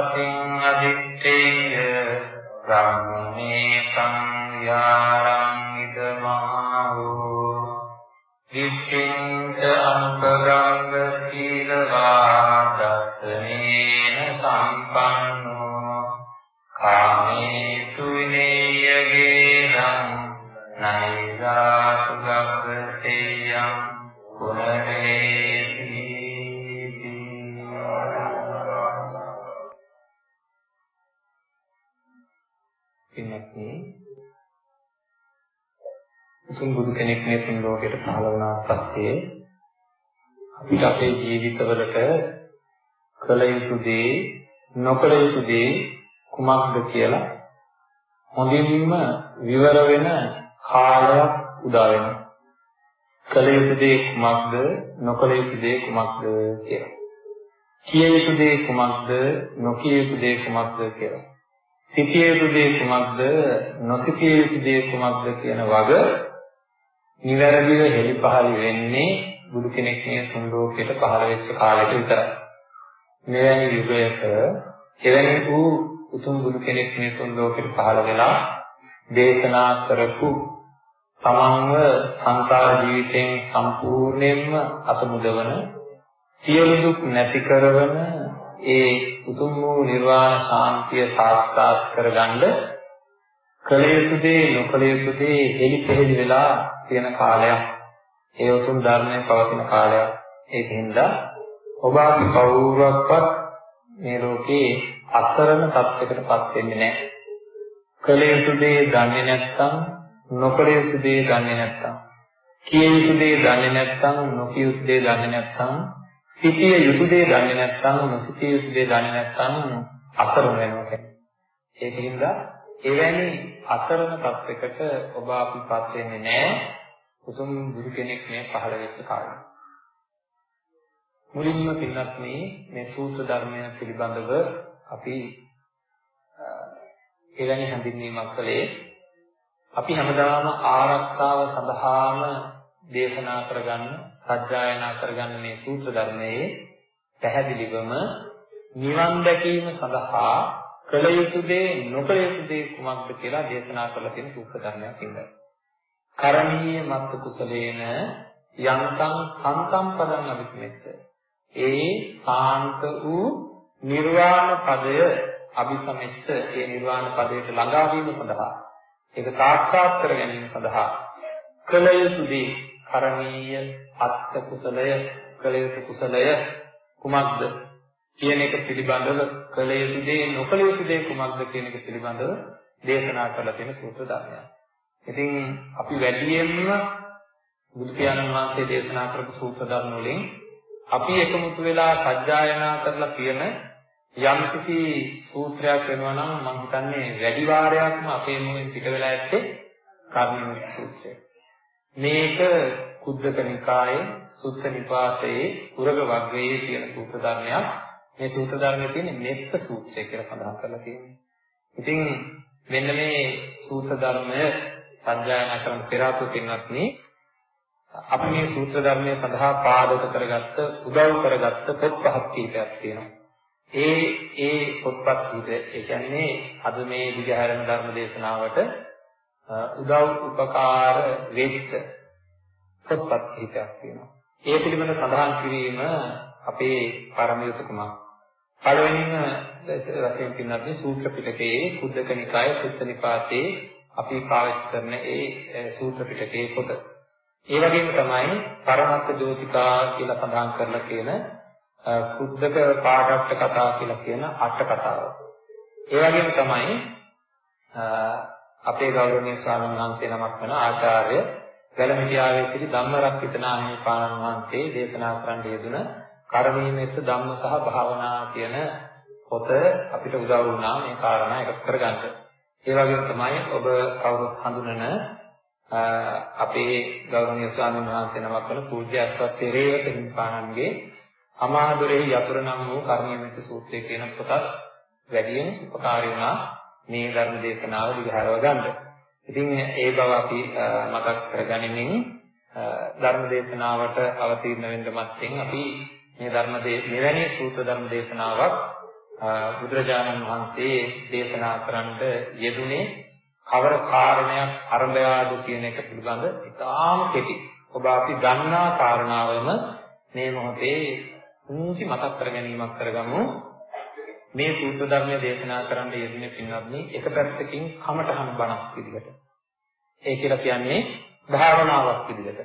සතින් අදිත්තේය. නොකළ යුතු දේ කුමක්ද කියලා හොඳින්ම විවර වෙන කාලයක් උදා වෙනවා. කළ යුතු දේ කුමක්ද නොකළ යුතු දේ කුමක්ද කියලා. කිය යුතු දේ කුමක්ද නොකිය යුතු දේ කුමක්ද කියලා. සිටිය යුතු දේ කුමක්ද නොසිටිය යුතු දේ කුමක්ද කියන වග නිවැරදිව හෙළිපහළ වෙන්නේ බුදු කෙනෙක් මේ තුන් ලෝකයට පහළ වෙච්ච කාලෙට විතරයි. මෙවැනි යුගයක එවැනි වූ උතුම් බුදු කෙනෙක් මේ තුන් ලෝකෙට පහළ වෙලා දේශනා කරපු තමන්ව සංසාර ජීවිතයෙන් සම්පූර්ණයෙන්ම අතමුදවන සියලු දුක් නැති කරවන ඒ උතුම් වූ නිර්වාණ ශාන්තිය සාක්ෂාත් කරගන්න කළ යුතු දේ නොකළ යුතු දේ එලිපෙහෙලි වෙලා තියෙන කාලයක්. ඒ උතුම් ධර්මයේ පවතින කාලයක්. ඒකින්ද ඔබ අපි කවුරුවක්වත් මේ ලෝකේ අසරණ තත්යකටපත් වෙන්නේ නැහැ කළ යුතු දේ දන්නේ නැත්නම් නොකළ යුතු දේ දන්නේ නැත්නම් කිය යුතු දේ දන්නේ නැත්නම් නොකිය යුතු දේ දන්නේ නැත්නම් සිටිය යුතු දේ දන්නේ නැත්නම් නොසිටිය යුතු දේ දන්නේ නැත්නම් අසරණ වෙනවා කියන්නේ. ඒකින්ද එවැනි අසරණ තත්යකට ඔබ අපිපත් වෙන්නේ නැහැ. උතුම් බුදු කෙනෙක් මේ පහළ වෙච්ච කාලේ. මුලින්ම පින්නත් මේ සූත්‍ර ධර්මය පිළිබඳව අපි එවැනි හැඳින්වීමක් කළේ අපි හැමදාම ආරක්ෂාව සඳහාම දේශනා කරගන්න, සජ්ජායනා කරගන්න මේ සූත්‍ර ධර්මයේ පැහැදිලිවම නිවන් දැකීම සඳහා කළ යුතු දේ නොකළ යුතු දේ කුමක්ද කියලා දේශනා කරලා තියෙන සූත්‍ර ධර්මයක් ඉඳලා. කරණීය මත්ත කුසලේන යන්තං සන්තම් පදං අபிසමෙච්ච. ඒ සාන්ත වූ නිර්වාණ පදය අபிසමෙච්ච ඒ නිර්වාණ පදයට ළඟා වීම සඳහා ඒක සාක්ෂාත් කර ගැනීම සඳහා කළ යුතු දේ කරණීය අත්ත කුසලය කළ යුතු කුසලය කුමක්ද කියන එක පිළිබඳව කළ යුතු දේ නොකළ යුතු දේ කුමක්ද කියන එක පිළිබඳව දේශනා කරලා තියෙන සූත්‍ර ධර්මයක්. ඉතින් අපි වැඩියෙන්ම බුදු පියාණන් වහන්සේ දේශනා කරපු සූත්‍ර ධර්ම වලින් අපි එකමුතු වෙලා සජ්ජායනා කරලා තියෙන යම් කිසි සූත්‍රයක් වෙනවා නම් මම හිතන්නේ වැඩි වාරයක්ම අපේ මුලින් පිට වෙලා ඇත්තේ කර්මනික සූත්‍රය. මේක කුද්දක නිකායේ සුත්ත නිපාතයේ උරග වර්ගයේ තියෙන සූත්‍ර ධර්මයක්. මේ සූත්‍ර ධර්මයේ තියෙන මෙත්ත සූත්‍රය කියලා සඳහන් කරලා තියෙනවා. ඉතින් මෙන්න මේ සූත්‍ර ධර්මය සංජානනා කරන පෙර ආතු පින්වත්නි අපි මේ සූත්‍ර ධර්මයේ සඳහා පාදක කරගත්ත උදව් කරගත්ත පොත් පහක් කීපයක් තියෙනවා. ඒ ඒ පොත්පත් කීපය ඒ කියන්නේ අද මේ විද්‍යාරණ ධර්ම දේශනාවට උදව් උපකාර වෙච්ච පොත්පත් කීපයක් තියෙනවා. ඒ පිළිබඳ සඳහන් කිරීම අපේ පරම යුතුයකමක්. පළවෙනිම වශයෙන් පින්නත් සූත්‍ර පිටකයේ කුද්දක නිකාය සුත්ත නිපාතේ අපි පාවිච්චි කරන ඒ සූත්‍ර පිටකයේ පොත. ඒ වගේම තමයි පරමත්ත ජෝතිකා කියලා සඳහන් කරලා කියන කුද්දක පාඨට්ඨ කතා කියලා කියන අට කතාව. ඒ වගේම තමයි අපේ ගෞරවනීය ස්වාමීන් වහන්සේ නමක් වන ආචාර්ය වැලමිටියාවේ සිටි ධම්මරක්කිත නාමී පාණන් වහන්සේ දේශනා කරන්න යෙදුන කර්මීමෙත් ධම්ම සහ භාවනා කියන පොත අපිට උදව් වුණා මේ කාරණා එකතු කරගන්න. ඒ වගේම තමයි ඔබ කවුරුත් හඳුනන අපේ ගෞරවනීය ස්වාමීන් වහන්සේ නමක් වන පූජ්‍ය අස්වත් රේවත හිමිපාණන්ගේ අමාදුරේ යතුරු නම් වූ කර්මීමෙත් සූත්‍රය කියන පොතත් වැඩියෙන් උපකාරී වුණා මේ ධර්ම දේශනාව දිගහැරව ගන්න. ඉතින් ඒ බව අපි මතක් කරගනිමින් ධර්ම දේශනාවට අවතීර්ණ වෙන්න මත්තෙන් අපි මේ ධර්ම මෙවැනි සූත්‍ර ධර්ම දේශනාවක් බුදුරජාණන් වහන්සේ දේශනා කරන්න යෙදුනේ කවර කාරණයක් අරඹයාද කියන එක පිළිබඳ ඉතාම කෙටි. ඔබ අපි ගන්නා කාරණාවම මේ මොහොතේ කුංචි මතක් කර ගැනීමක් කරගමු. මේ සූත්‍ර ධර්මය දේශනා කරන්න යෙදුනේ පින්වත්නි එක පැත්තකින් කමඨහන බණක් විදිහට. ඒ කියලා කියන්නේ භාවනාවක් විදිහට.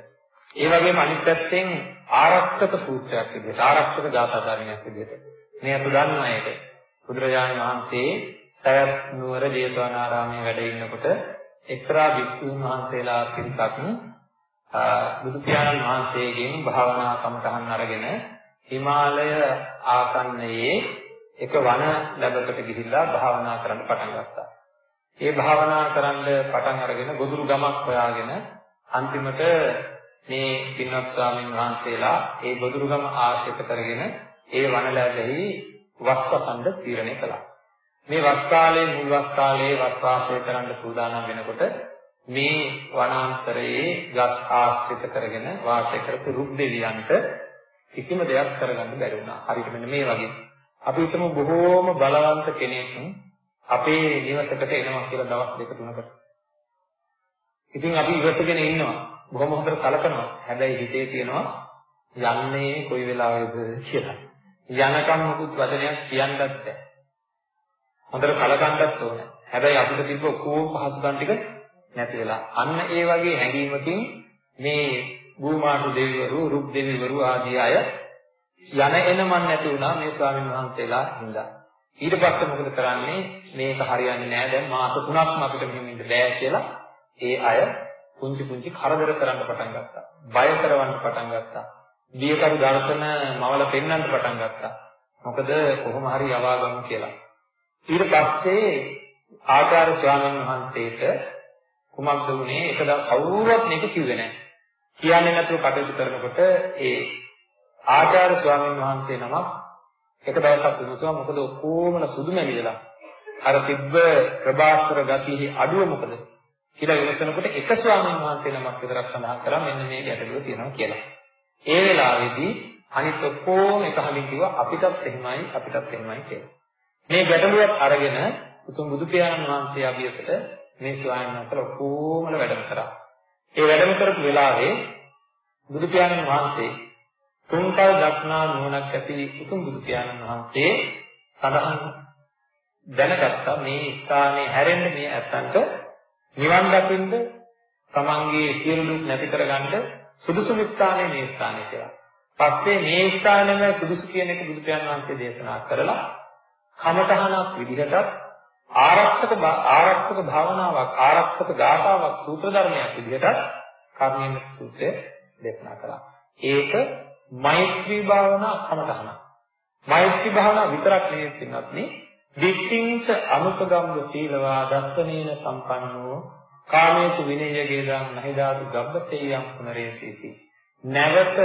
ඒ වගේම අනිත් පැත්තෙන් ආරක්ෂක සූත්‍රයක් විදිහට ආරක්ෂක ගාථා ධර්මයක් විදිහට. මේ අතු දන්නා එක. බුදුරජාණන් වහන්සේ සයත් නුවර ජේතවනාරාමයේ වැඩ ඉන්නකොට එක්තරා භික්ෂුන් වහන්සේලා පිරිසක් බුදු පියාණන් වහන්සේගෙන් භාවනා කමටහන් අරගෙන හිමාලය ආසන්නයේ එක වන ලැබකට ගිහිල්ලා භාවනා කරන්න පටන් ගත්තා. ඒ භාවනා කරන්න පටන් අරගෙන ගොදුරු ගමක් හොයාගෙන අන්තිමට මේ පින්වත් ස්වාමීන් වහන්සේලා ඒ ගොදුරු ගම ආශ්‍රිත කරගෙන ඒ වනලැලෙහි වස්වසන්ද තීරණය කළා. මේ වස් කාලයේ මුල් වස් කාලයේ වස් වාසය කරන්න සූදානම් වෙනකොට මේ වනාන්තරයේ ගස් ආශ්‍රිත කරගෙන වාසය කරපු රුක් දෙවියන්ට කිසිම දෙයක් කරගන්න බැරි වුණා. හරියට මෙන්න මේ වගේ. අපි හිතමු බොහෝම බලවන්ත කෙනෙක් අපේ නිවසකට එනවා කියලා දවස් දෙක තුනකට. ඉතින් අපි ඉවසගෙන ඉන්නවා. බොහොම හොඳට කලකනවා. හැබැයි හිතේ තියෙනවා යන්නේ කොයි වෙලාවෙද කියලා. යනකම් මුකුත් වචනයක් කියන්නත් බැහැ. හොඳට කලකන්නත් ඕනේ. හැබැයි අපිට තිබ්බ ඔක්කොම පහසුකම් ටික නැති වෙලා. අන්න ඒ වගේ හැඟීමකින් මේ භූමාතු දෙවිවරු, රුක් දෙවිවරු ආදී අය යන එන මන් නැති වුණා මේ ස්වාමීන් වහන්සේලා හින්දා. ඊට පස්සේ මොකද කරන්නේ? මේක හරියන්නේ නැහැ දැන් මාස 3ක්ම අපිට මෙහෙම ඉන්න බෑ කියලා ඒ අය පුංචි පුංචි කරදර කරන්න පටන් ගත්තා. බය කරවන්න පටන් ගත්තා. දියකරු දර්ශන මවල පෙන්වන්න පටන් ගත්තා. මොකද කොහොම හරි යවා ගමු කියලා. ඊට පස්සේ ආචාර්ය ස්වාමීන් වහන්සේට කුමක්ද වුනේ? එකදා කවුරුවත් මේක කිව්වේ නැහැ. කියන්නේ නැතුව කටයුතු කරනකොට ඒ ආචාර්ය ස්වාමීන් වහන්සේ නමක් එක දවසක් විමසුවා මොකද ඔක්කොමල සුදු මැවිලා අර තිබ්බ ප්‍රභාස්වර ගතියේ අඩුව මොකද කියලා විමසනකොට එක ස්වාමීන් වහන්සේ නමක් විතරක් සඳහන් කරා මෙන්න මේ ගැටලුව තියෙනවා කියලා. ඒ වෙලාවේදී අනිත් ඔක්කොම එක හලින් කිව්වා අපිටත් එහෙමයි අපිටත් එහෙමයි කියලා. මේ ගැටලුවත් අරගෙන උතුම් බුදු පියාණන් වහන්සේ අභියසට මේ ස්වාමීන් වහන්සේලා ඔක්කොමල වැඩම කරා. ඒ වැඩම කරපු වෙලාවේ බුදු පියාණන් වහන්සේ තුන්කල් දක්නා නුවණක් ඇති උතුම් බුදු පියාණන් වහන්සේ සඳහන් දැනගත්තා මේ ස්ථානේ හැරෙන්න මේ ඇත්තන්ට නිවන් දකින්න තමන්ගේ සියලු දුක් නැති කරගන්න සුදුසුම ස්ථානේ මේ ස්ථානේ කියලා. පස්සේ මේ ස්ථානෙම සුදුසු කියන එක බුදු පියාණන් වහන්සේ දේශනා කරලා කමඨහනක් විදිහටත් ආරක්ෂක ආරක්ෂක භාවනාවක් ආරක්ෂක ගාථාවක් සූත්‍ර ධර්මයක් විදිහටත් කර්මයෙන් සූත්‍රය දේශනා කළා. ඒක මෛත්‍රී භාවනා කමඨහන. මෛත්‍රී භාවනා විතරක් නෙවෙයි පින්වත් නේ. දික්ඛින්ච අනුපගම්ම සීලවා දස්සනේන සම්පන්නෝ කාමේසු විනයයේදං නහිදාතු ගබ්බතේයං පුනරේසීති. නැවත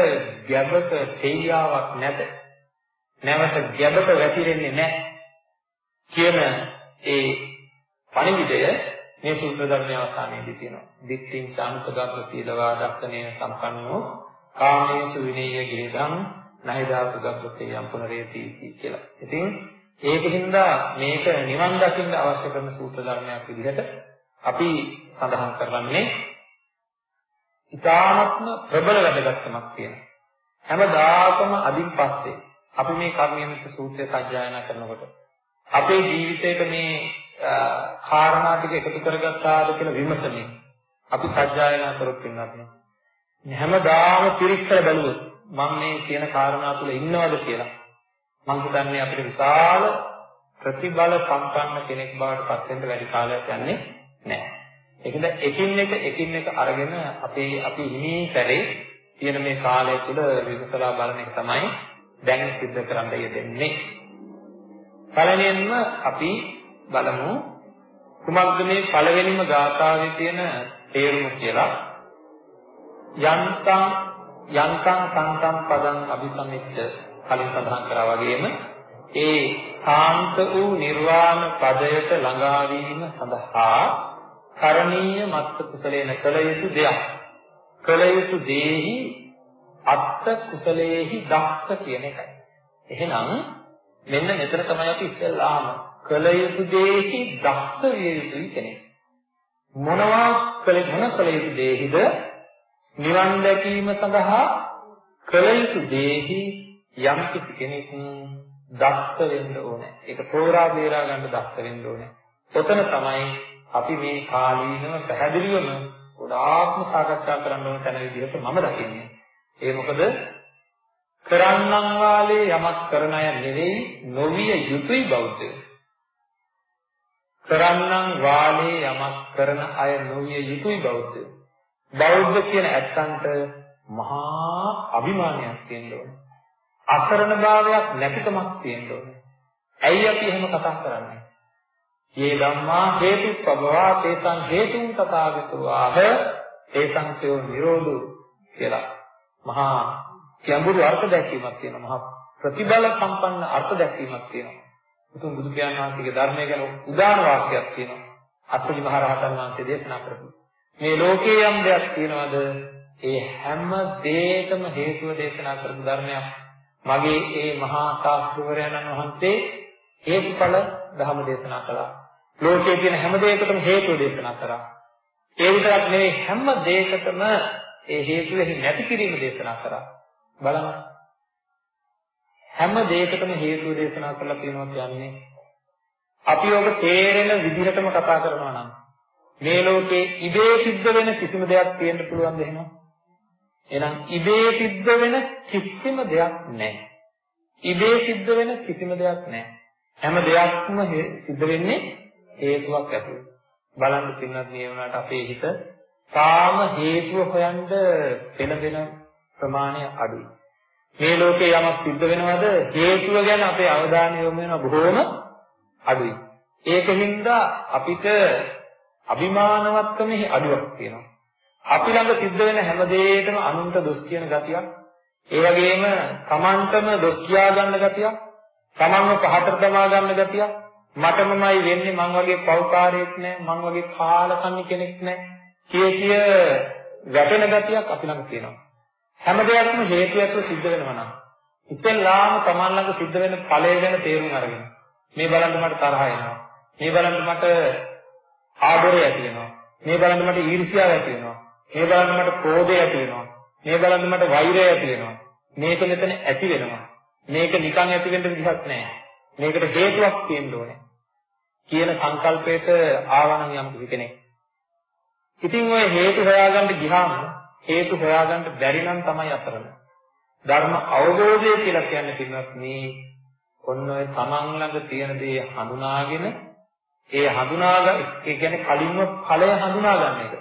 ගැබක තේයාවක් නැත. නැවත ගැබක වැතිරෙන්නේ නැහැ. කියන ඒ පණිවිඩය මේ සූත්‍ර ධර්මයේ අවසානයේදී තියෙනවා. දිට්ඨින් සානුපගත සීලවා දස්සනේන සම්පන්නෝ කාමේසු විනේය ගිරිදං නහිදාසු ගබ්බතේ යම් පුනරේති කියලා. ඉතින් ඒකින්ද මේක නිවන් දකින්න අවශ්‍ය කරන සූත්‍ර ධර්මයක් විදිහට අපි සඳහන් කරන්නේ ඊ타ත්ම ප්‍රබල වැඩගත්කමක් තියෙනවා. හැමදාකම අදින් පස්සේ අපි මේ කර්මයන්ත සූත්‍රය සජ්ජායනා කරනකොට අපේ ජීවිතේට මේ කාරණා ටික එකතු කරගත්තාද කියලා විමසමින් අපි සජ්ජායනා කරොත් වෙනවා. හැමදාම පිරික්සලා බැලුවොත් මම මේ කියන කාරණා තුල ඉන්නවද කියලා මම හිතන්නේ අපිට විශාල ප්‍රතිබල සම්පන්න කෙනෙක් බවට පත් වෙන්න වැඩි කාලයක් යන්නේ නැහැ. ඒකද එකින් එක එකින් එක අරගෙන අපේ අපි හිමී සැරේ තියෙන මේ කාලය තුල විමසලා බලන එක තමයි දැන් සිද්ධ කරන්න යෙදෙන්නේ. පළවෙනියෙන්ම අපි බලමු කුමක්ද මේ පළවෙනිම ගාථාවේ තියෙන තේරුම කියලා. යන්තං යන්තං සංතම් පදං අபிසමිච්ච කලින් සඳහන් කරා වගේම ඒ සාන්ත වූ නිර්වාණ පදයට ළඟා වීම සඳහා කරණීය මත්ත කුසලේන කළ යුතු දෙයක්. කළ යුතු දෙෙහි අත්ත කුසලේහි දක්ෂ කියන එකයි. එහෙනම් මෙන්න මෙතන තමයි අපි ඉස්සෙල්ලාම කළ යුතු දෙෙහි දක්ෂ විය යුතුයි කෙනෙක්. මොනවා කළ මොන කළ යුතු දෙෙහිද නිවන් දැකීම සඳහා කළ යුතු දෙෙහි යම් කිසි කෙනෙක් දක්ෂ වෙන්න ඕනේ. ඒක තෝරා බේරා ගන්න දක්ෂ වෙන්න ඕනේ. ඔතන තමයි අපි මේ කාලීනව පැහැදිලිවම ගොඩාක්ම සාකච්ඡා කරන්න ඕන තැන විදිහට මම දකින්නේ. ඒ මොකද කරන්නම් වාලේ යමක් කරන අය නෙවෙයි නොවිය යුතුයි බෞද්ධයෝ. කරන්නම් වාලේ යමක් කරන අය නොවිය යුතුයි බෞද්ධයෝ. බෞද්ධ කියන ඇත්තන්ට මහා අභිමානයක් තියෙන්න ඕනේ. අසරණ භාවයක් නැතිකමක් තියෙන්න ඕනේ. ඇයි අපි එහෙම කතා කරන්නේ? "යේ ධම්මා හේතුප්පවා තේසං හේතුන් තථාගතෝ ආහ තේසං සයෝ නිරෝධෝ" කියලා මහා ගැඹුරු අර්ථ දැක්වීමක් තියෙනවා. මහා ප්‍රතිබල සම්පන්න අර්ථ දැක්වීමක් තියෙනවා. උතුම් බුදු පියාණන් වහන්සේගේ ධර්මය ගැන උදාන වාක්‍යයක් තියෙනවා. අත්ති මහ රහතන් වහන්සේ දේශනා කරපු. මේ ලෝකේ යම් දෙයක් තියෙනවද? ඒ හැම දෙයකම හේතුව දේශනා කරපු ධර්මයක්. මගේ ඒ මහා ශාස්ත්‍රවරයන්න් වහන්සේ හේතුඵල ධර්ම දේශනා කළා. ලෝකයේ තියෙන හැම දෙයකටම හේතුව දේශනා කරා. ඒ විතරක් නෙවෙයි හැම දෙයකටම ඒ හේතුවෙහි නැති කිරීම දේශනා කරා. බලන්න. හැම දෙයකටම හේතුව දේශනා කරලා තියෙනවා කියන්නේ අපි ඔබ තේරෙන විදිහටම කතා කරනවා නම් මේ ලෝකේ ඉබේ සිද්ධ වෙන කිසිම දෙයක් තියෙන්න පුළුවන්ද එහෙනම්? එහෙනම් ඉබේ සිද්ධ වෙන කිසිම දෙයක් නැහැ. ඉබේ සිද්ධ වෙන කිසිම දෙයක් නැහැ. හැම දෙයක්ම සිද්ධ වෙන්නේ හේතුවක් ඇතුළේ. බලන්න පින්නත් මේ වුණාට අපේ හිත තාම හේතුව හොයන්න පෙළඹෙන ප්‍රමාණය අඩුයි. මේ ලෝකේ යමක් සිද්ධ වෙනවද හේතුව ගැන අපේ අවධානය යොමු වෙනවා බොහෝම අඩුයි. ඒකින්ද අපිට අභිමානවත්කමෙහි අඩුවක් තියෙනවා. අපි ළඟ සිද්ධ වෙන හැම දෙයකම අනුන්ට දොස් කියන ගතියක්, ඒ වගේම Tamanටම දොස් කියා ගන්න ගතියක්, Tamanව පහතට දමා ගන්න ගතියක්, මටමමයි වෙන්නේ මං වගේ පෞකාරයෙක් නෑ, මං වගේ කාලකන්ණි කෙනෙක් නෑ. කිය කිය වැටෙන ගතියක් අපි ළඟ තියෙනවා. හැම දෙයක්ම හේතු ඇතුව සිද්ධ වෙනවා නම් ඉස්සෙල්ලාම Taman ළඟ සිද්ධ වෙන ඵලය ගැන තේරුම් අරගෙන මේ බලන්න මට තරහ එනවා. මේ බලන්න මට ආදරය ඇති වෙනවා. මේ බලන්න මට ඊර්ෂ්‍යාව ඇති වෙනවා. මේ බලන්න මට ක්‍රෝධය ඇති වෙනවා. මේ බලන්න මට වෛරය ඇති වෙනවා. මේක මෙතන ඇති වෙනවා. මේක නිකන් ඇති වෙන්න විදිහක් නැහැ. මේකට හේතුවක් තියෙන්න ඕනේ. කියන සංකල්පයට ආවනම් යම් කෙනෙක්. ඉතින් ඔය හේතු හොයාගන්න ගියාම හේතු හොයාගන්න බැරි නම් තමයි අසරණ. ධර්ම අවබෝධය කියලා කියන්නේ පින්වත් මේ ඔන්න ඔය තමන් ළඟ තියෙන දේ හඳුනාගෙන ඒ හඳුනාගන්න ඒ කියන්නේ කලින්ම ඵලය හඳුනා ගන්න එක.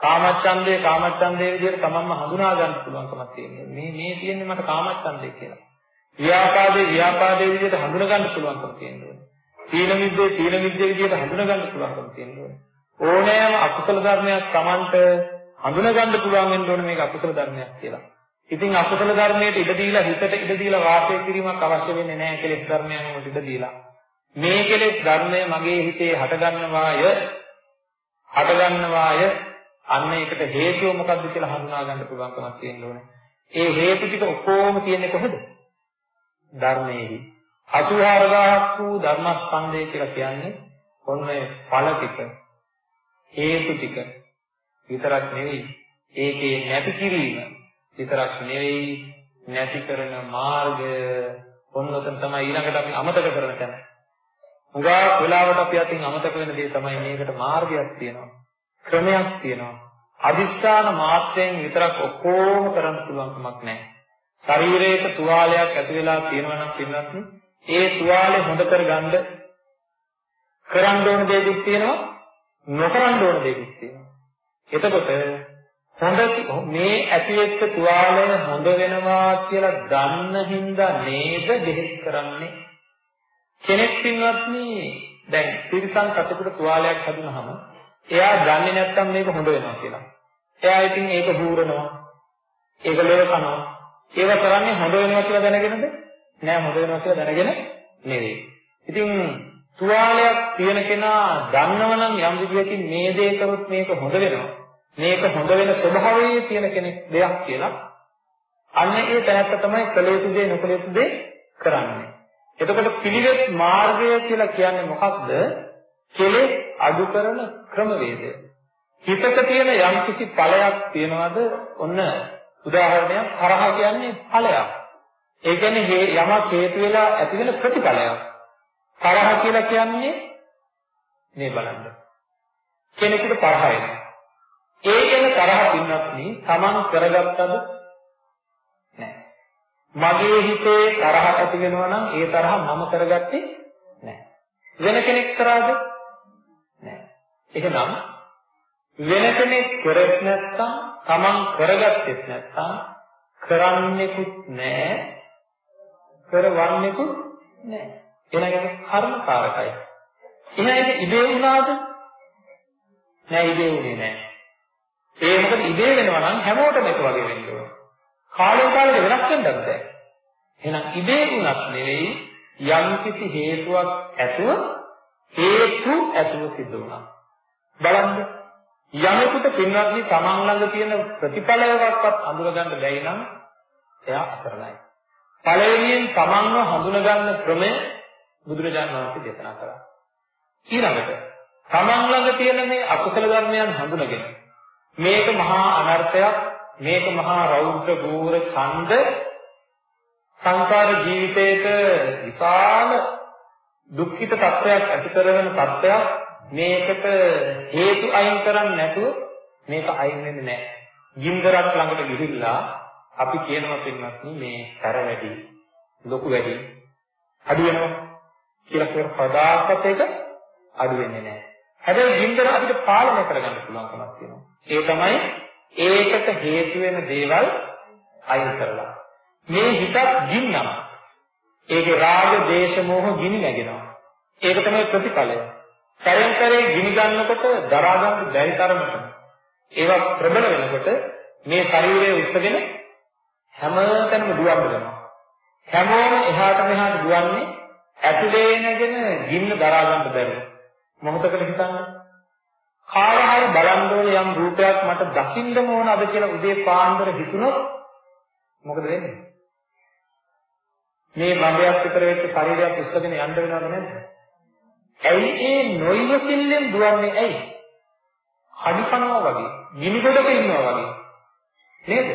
කාමච්ඡන්දේ කාමච්ඡන්දේ විදිහට තමන්ම හඳුනා ගන්න පුළුවන්කමක් තියෙනවා. මේ මේ තියෙන්නේ මට කාමච්ඡන්දේ කියලා. ව්‍යාපාදේ ව්‍යාපාදේ විදිහට හඳුනා ගන්න පුළුවන්කම තියෙනවා. තීන මිද්දේ තීන මිද්දේ විදිහට හඳුනා ගන්න පුළුවන්කම තියෙනවා. ඕනෑම අකුසල ධර්මයක් තමන්ට හඳුනා ගන්න පුළුවන් වෙන්න ඕනේ මේක අකුසල ධර්මයක් කියලා. ඉතින් අකුසල ධර්මයට ඉඩ දීලා හිතට ඉඩ දීලා වාසය කිරීමක් අවශ්‍ය වෙන්නේ නැහැ කෙලෙස් ධර්මයන් වලට ඉඩ දීලා. මේ කෙලෙස් ධර්මය මගේ හිතේ හටගන්නවාය හටගන්නවාය අන්න ඒකට හේතුව මොකක්ද කියලා හඳුනා ගන්න පුළුවන්කමක් තියෙන්න ඕනේ. ඒ හේතු ටික ඔක්කොම තියෙන්නේ කොහෙද? ධර්මයේහි. 84000ක් වූ ධර්මස්කන්ධය කියලා කියන්නේ ඔන්න ඵල ටික හේතු ටික විතරක් නෙවෙයි ඒකේ නැති කිරීම විතරක් නෙවෙයි නැති කරන මාර්ගය ඔන්නතන තමයි ඊළඟට අපි අමතක කරන තැන. උගා වෙලාවට අපි අතින් අමතක වෙන දේ තමයි මේකට මාර්ගයක් තියෙනවා. ක්‍රමයක් තියෙනවා. අදිස්ථාන මාත්‍රයෙන් විතරක් ඔක්කොම කරන්න පුළුවන් කමක් නැහැ. ශරීරයක තුවාලයක් ඇති වෙලා තියෙනවා නම් පින්නත් ඒ තුවාලේ හොඳ කරගන්න කරන්න ඕන දේකුත් තියෙනවා නොකරන්න ඕන දේකුත් තියෙනවා. එතකොට හොඳ මේ ඇතිවෙච්ච තුවාලය හොඳ වෙනවා කියලා දන්න හින්දා නේද දෙහෙත් කරන්නේ කෙනෙක් පින්වත්නි දැන් තිරිසන් කටකට තුවාලයක් හදුනහම එයා දන්නේ නැත්තම් මේක හොඳ වෙනවා කියලා. එයා ඉතින් ඒක හූරනවා. ඒක ලෙව කනවා. ඒව කරන්නේ හොඳ වෙනවා කියලා දැනගෙනද? නෑ හොඳ වෙනවා කියලා දැනගෙන නෙවෙයි. ඉතින් තුවාලයක් තියෙන කෙනා දන්නවනම් යම් විදියකින් මේ දේ කරොත් මේක හොඳ වෙනවා. මේක හොඳ වෙන ස්වභාවයේ තියෙන කෙනෙක් දෙයක් කියලා අන්න ඒ තැනත්ත තමයි කළ යුතු දේ නොකළ යුතු දේ කරන්නේ. එතකොට පිළිවෙත් මාර්ගය කියලා කියන්නේ මොකක්ද? කෙලෙස් අඩු කරන ක්‍රමවේදය. හිතක තියෙන යම් කිසි ඵලයක් තියනවාද? ඔන්න උදාහරණයක් තරහ කියන්නේ ඵලයක්. ඒ කියන්නේ යමක් හේතු වෙලා ඇති වෙන ප්‍රතිඵලයක්. තරහ කියලා කියන්නේ මේ බලන්න. කෙනෙකුට තරහ එනවා. ඒ ගැන තරහ පින්නත්නි තමන් කරගත්තද නැහැ. මගේ හිතේ තරහ ඇති වෙනවා නම් ඒ තරහ මම කරගත්තේ නැහැ. වෙන කෙනෙක් කරාද? නැහැ. එහෙනම් වෙන කෙනෙක් කරෙත් නැත්නම් තමන් කරගත්තෙත් නැත්නම් කරන්නෙකුත් නැහැ කරවන්නෙකුත් නැහැ. එහෙනම් කර්මකාරකයි. එහෙනම් ඒක ඉබේ වුණාද? නෑ ඉබේ වුණේ නෑ. ඒ මොකද ඉබේ වෙනවා නම් හැමෝටම ඒක වගේ වෙන්න ඕන. කාලෙන් කාලෙට වෙනස් වෙන්නත් බෑ. එහෙනම් ඉබේ වුණත් නෙවෙයි යම්කිසි හේතුවක් ඇතුව හේතු ඇතුව සිද්ධ වුණා. බලන්න යමෙකුට පින්වත්නි තමන් ළඟ තියෙන ප්‍රතිඵලයක්වත් අඳුරගන්න බැයි නම් එයා අසරණයි. පළවෙනියෙන් තමන්ව හඳුනගන්න ක්‍රමය බුදුරජාණන් වහන්සේ දේශනා කළා. ඊළඟට තමන් ළඟ තියෙන මේ අකුසල ධර්මයන් හඳුනගෙන මේක මහා අනර්ථයක් මේක මහා රෞද්‍ර ගෝර ඡන්ද සංකාර ජීවිතයක විශාල දුක්ඛිත තත්වයක් ඇති කරන තත්වයක් මේකට හේතු අයින් කරන්නේ නැතුව මේක අයින් වෙන්නේ නැහැ. ගින්දරක් ළඟට ගිහිල්ලා අපි කියනවා පින්වත්නි මේ සැර වැඩි ලොකු වැඩි අඩු වෙනවා කියලා කියන කදාකත් එක අඩු වෙන්නේ නැහැ. හැබැයි ගින්දර අපිට පාලනය කරගන්න පුළුවන්කමක් තියෙනවා. ඒ තමයි ඒකට හේතු වෙන දේවල් අයින් කරලා. මේ හිතත් ගින්නම. ඒකේ රාග, දේශ, මෝහ ගිනි නැගෙනවා. ඒක තමයි ප්‍රතිඵලය. සරෙන් කරේ ගිනි ගන්නකොට දරා ගන්න බැරි තරමට ඒවා ප්‍රබල වෙනකොට මේ ශරීරය උස්සගෙන හැමතැනම දුවන්න වෙනවා. හැමෝම එහාට මෙහාට දුවන්නේ ඇතුලේ නැගෙන ගින්න දරා ගන්න බැරුව. මොහොතකට හිතන්න. කාලහරි බලන්න ඕනේ යම් රූපයක් මට දකින්න ඕන අද කියලා උදේ පාන්දර හිතුනොත් මොකද වෙන්නේ? මේ බඹයක් විතර වෙච්ච ශරීරයක් උස්සගෙන යන්න වෙනවද නැද්ද? ඇයි ඒ නොයිවසිල්ලෙන් දුවන්නේ ඇයි? හඩිපනවා වගේ, ගිනි ගොඩක ඉන්නවා වගේ. නේද?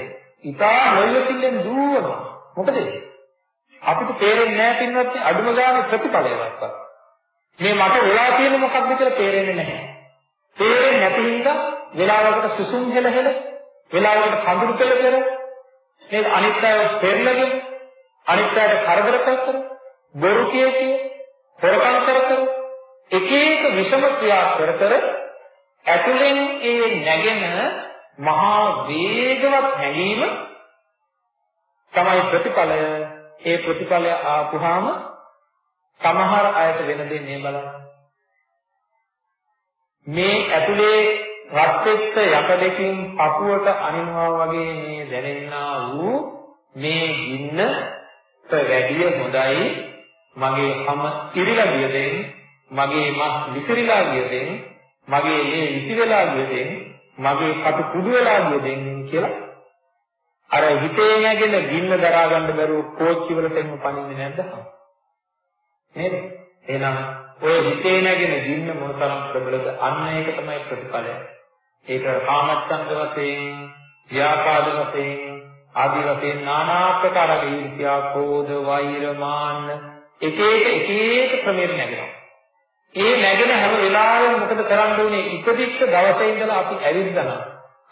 ඉතා නොයිවසිල්ලෙන් දුවනවා. මොකද? අපිට තේරෙන්නේ නැහැ පින්වත් අඩුම ගානේ ප්‍රතිඵලයක්වත්. මේ මට වෙලා තියෙන මොකක්ද කියලා තේරෙන්නේ නැහැ. තේරෙන්නේ නැති හින්දා වෙලාවකට සුසුම් හෙල හෙල වෙලාවකට කඳුළු පෙළ පෙර මේ අනිත් අය පෙරලගෙන අනිත් අයට කරදර කර කර බොරු කිය කිය හොරකම් කර කර එක එක විෂම ක්‍රියා කර කර ඇතුලෙන් ඒ නැගෙන මහා වේගවත් හැඟීම තමයි ප්‍රතිඵලය ඒ ප්‍රතිඵලය ආපුහාම සමහර අයට වෙන දේ මේ බලන්න. මේ ඇතුලේ රත් වෙච්ච යකඩකින් පපුවට අනිනවා වගේ මේ දැනෙන්නා වූ මේ ගින්නට වැඩිය හොඳයි මගේ හැම ඉරිලා ගියදෙන් මගේ මස් විසිරීලා ගියදෙන් මගේ මේ විසි වෙලා ගිය දෙන්නේ මගේ කටු කුඩු වෙලා ගිය දෙන්නේ කියලා අර හිතේ නැගෙන ගින්න දරා ගන්න බැරුව කෝච්චි වලට එන්න පණින්නේ නැද්ද? නේද? එහෙනම් ඔය හිතේ නැගෙන ගින්න මොනතරම් ප්‍රබලද? අන්න ඒක තමයි ප්‍රතිඵලය. ඒක කාමච්ඡන්ද වශයෙන්, ව්‍යාපාද වශයෙන්, ආදී වශයෙන් নানা ආකාර ඊර්ෂ්‍යා, ක්‍රෝධ, වෛර, මාන්න එක එක එක එක ක්‍රමයකට නැගෙනවා. ඒ නැගෙන හැම වෙලාවෙම මොකද කරන්න ඕනේ? ඉපදිච්ච දවසේ ඉඳලා අපි ඇවිද්දා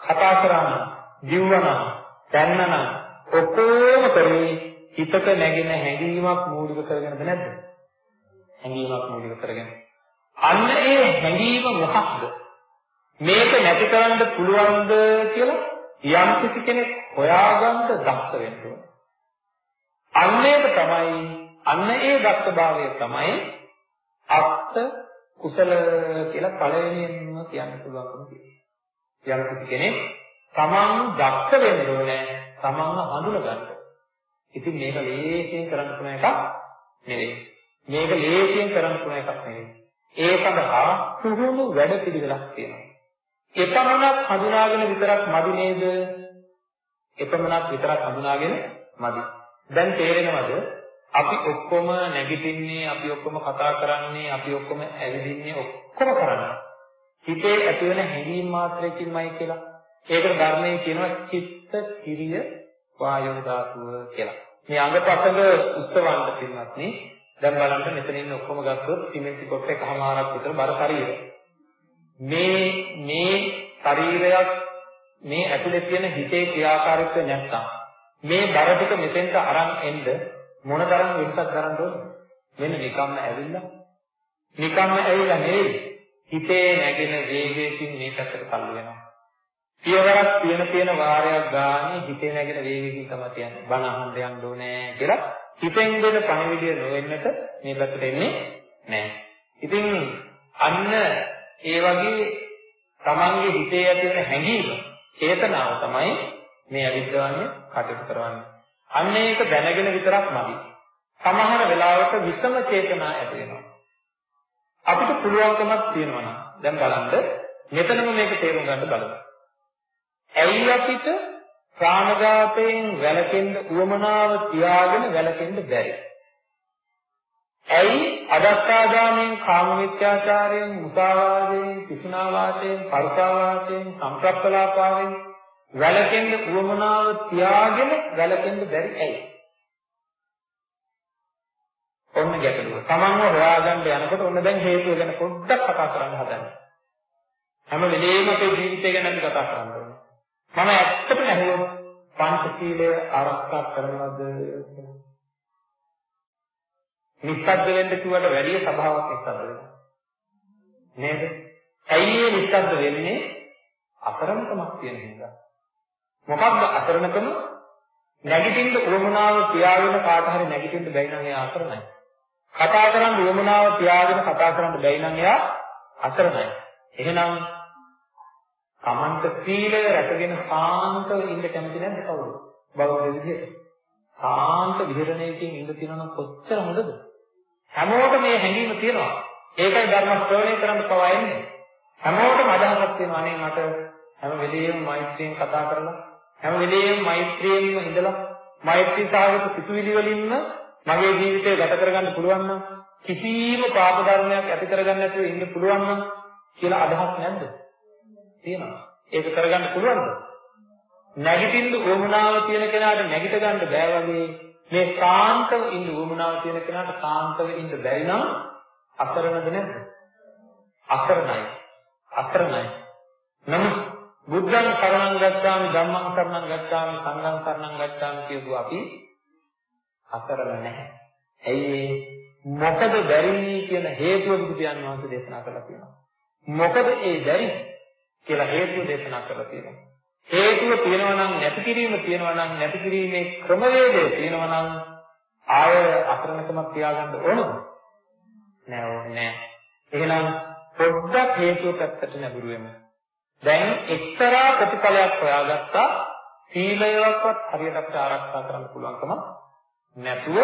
කතා කරා දිව්වනා දැන්නනම් ඔක්කොම කරේ හිතට නැගෙන හැඟීමක් මූලික කරගෙනද නැද්ද? හැඟීමක් මූලික කරගෙන. අන්න ඒ හැඟීම මොකක්ද? මේක නැති කරන්න පුළුවන්ද කියලා යම් කිසි කෙනෙක් හොයාගන්න දක්ෂ වෙන්න ඕනේ. අන්න ඒක තමයි අන්න ඒ දක්ෂභාවය තමයි අත්ත කුසල කියලා පළවෙනියෙන්ම කියන්න පුළුවන්කම තියෙනවා. යම් කිසි කෙනෙක් තමන් දක්ෂ වෙන්න ඕනේ තමන්ව හඳුන ගන්න. ඉතින් මේක ලේසියෙන් කරන්න පුළුවන් එකක් නෙවෙයි. මේක ලේසියෙන් කරන්න පුළුවන් එකක් නෙවෙයි. ඒ සඳහා පුහුණු වැඩ පිළිවෙලක් තියෙනවා. එපමණක් හඳුනාගෙන විතරක් මදි නේද? එපමණක් විතරක් හඳුනාගෙන මදි. දැන් තේරෙනවද? අපි ඔක්කොම නැගිටින්නේ, අපි ඔක්කොම කතා කරන්නේ, අපි ඔක්කොම ඇවිදින්නේ ඔක්කොම කරන්නේ. හිතේ ඇතිවෙන හැඟීම් මාත්‍රයකින්මයි කියලා. ඒකට ධර්මයේ කියනවා චිත්ත කිරිය වායෝ ධාතුව කියලා. මේ අංගපසඟ උත්සවන්න පින්වත් නේ දැන් බලන්න මෙතන ඉන්න ඔක්කොම ගත්තොත් සිමෙන්ති කොට එකමාරක් විතර බර ශරීරය. මේ මේ ශරීරයක් මේ ඇතුලේ තියෙන හිතේ ක්‍රියාකාරීත්වය නැත්තම් මේ බර ටික මෙතෙන්ට අරන් එන්න මොනතරම් වෙස්සක් කරන්න ඕනද? මෙන්න නිකම්ම ඇවිල්ලා නිකම්ම ඇවිල්ලා නෙවෙයි හිතේ නැගෙන වේගයකින් මේ පැත්තට තල්ලු වෙනවා. පියවරක් තියෙන තියෙන වාරයක් ගානේ හිතේ නැගෙන වේගයකින් තමයි කියන්නේ. බණ අහන්න යන්න ඕනේ කියලා හිතෙන් දෙන පණිවිඩය නොවෙන්නට මේ පැත්තට එන්නේ නැහැ. ඉතින් අන්න ඒ වගේ තමන්ගේ හිතේ ඇති වෙන හැඟීම, චේතනාව තමයි මේ අවිද්‍යාවන්නේ කටයුතු කරවන්නේ. අන්න ඒක දැනගෙන විතරක් මදි. සමහර වෙලාවට විසම චේතනා ඇති වෙනවා. අපිට පුළුවන්කමක් තියෙනවා නම් දැන් බලන්න මෙතනම මේක තේරුම් ගන්න බලමු. ඇයි අපිට ප්‍රාණඝාතයෙන් වැළකෙන්න උවමනාව තියාගෙන වැළකෙන්න බැරි? ඇයි අදත්තාදානයෙන් කාම මිත්‍යාචාරයෙන් මුසාවාදයෙන් පිසුනාවාදයෙන් පරසාවාදයෙන් සම්ප්‍රප්පලාපාවෙන් වැළකෙන්න උවමනාව තියාගෙන වැළකෙන්න බැරි ඇයි? ඔන්න ගැටලුව. Tamanව හොයාගන්න යනකොට ඔන්න දැන් හේතුව ගැන පොඩ්ඩක් කතා කරන්න හදන්න. හැම වෙලේම අපේ ජීවිතය ගැන අපි කතා කරන්න ඕනේ. මම ඇත්තටම ඇහුවොත් පංචශීලය ආරක්ෂා කරනවද නිස්සද්ද වෙන්න කිව්වට වැඩිය සභාවක් නිස්සද්ද වෙනවා. නේද? ඇයි මේ නිස්සද්ද වෙන්නේ? අකරණකමක් තියෙන හින්දා. මොකක්ද අකරණකම? නැගිටින්න උවමනාව තියාගෙන කාට හරි නැගිටින්න බැයි නම් එයා අකරණයි. කතා කරන්න උවමනාව තියාගෙන කතා කරන්න බැයි නම් එයා අකරණයි. එහෙනම් තමන්ට සීලය රැකගෙන සාන්තව ඉන්න කැමති නැද්ද කවුරු? බෞද්ධ විදිහට. සාන්ත විහරණයකින් ඉන්න තියෙනවා කොච්චර හොඳද? හැමෝටම මේ හැඟීම තියෙනවා. ඒකයි ධර්ම ශ්‍රවණය කරන්න පවා එන්නේ. හැමෝටම අදහසක් තියෙනවා අනේ මට හැම වෙලෙම මෛත්‍රියෙන් කතා කරලා හැම වෙලෙම මෛත්‍රියෙන්ම ඉඳලා මෛත්‍රී සාගත සිතුවිලි වලින්ම මගේ ජීවිතය ගත කරගන්න පුළුවන් නම් කිසිම පාප ධර්මයක් ඇති කරගන්න නැතුව ඉන්න පුළුවන් නම් කියලා අදහස් නැද්ද? තියෙනවා. ඒක කරගන්න පුළුවන්ද? නැගිටින්න උවමනාව තියෙන කෙනාට නැගිට ගන්න බෑ වගේ මේ සාන්තව ඉන්න උවමනාව තියෙන කෙනාට සාන්තව ඉන්න බැරි නම් අසරණද නැද්ද? අසරණයි. අසරණයි. නමුත් බුද්ධං සරණං ගච්ඡාමි ධම්මං සරණං ගච්ඡාමි සංඝං සරණං ගච්ඡාමි කියපු අපි අසරණ නැහැ. ඇයි මොකද බැරි කියන හේතුව බුදු පියාණන් වහන්සේ දේශනා කළා කියනවා. මොකද ඒ බැරි කියලා හේතුව දේශනා කරලා තියෙනවා. හේතුව තියෙනවා නම් නැති කිරීම තියෙනවා නම් නැති කිරීමේ ක්‍රමවේදය තියෙනවා නම් ආය අකරණකමක් තියාගන්න ඕනද? නෑ ඕනේ නෑ. එහෙනම් පොඩ්ඩක් හේතුව පැත්තට නැඹුරු වෙමු. දැන් එක්තරා ප්‍රතිඵලයක් හොයාගත්තා සීලයවත් හරියට අපිට ආරක්ෂා කරන්න පුළුවන්කම නැතුව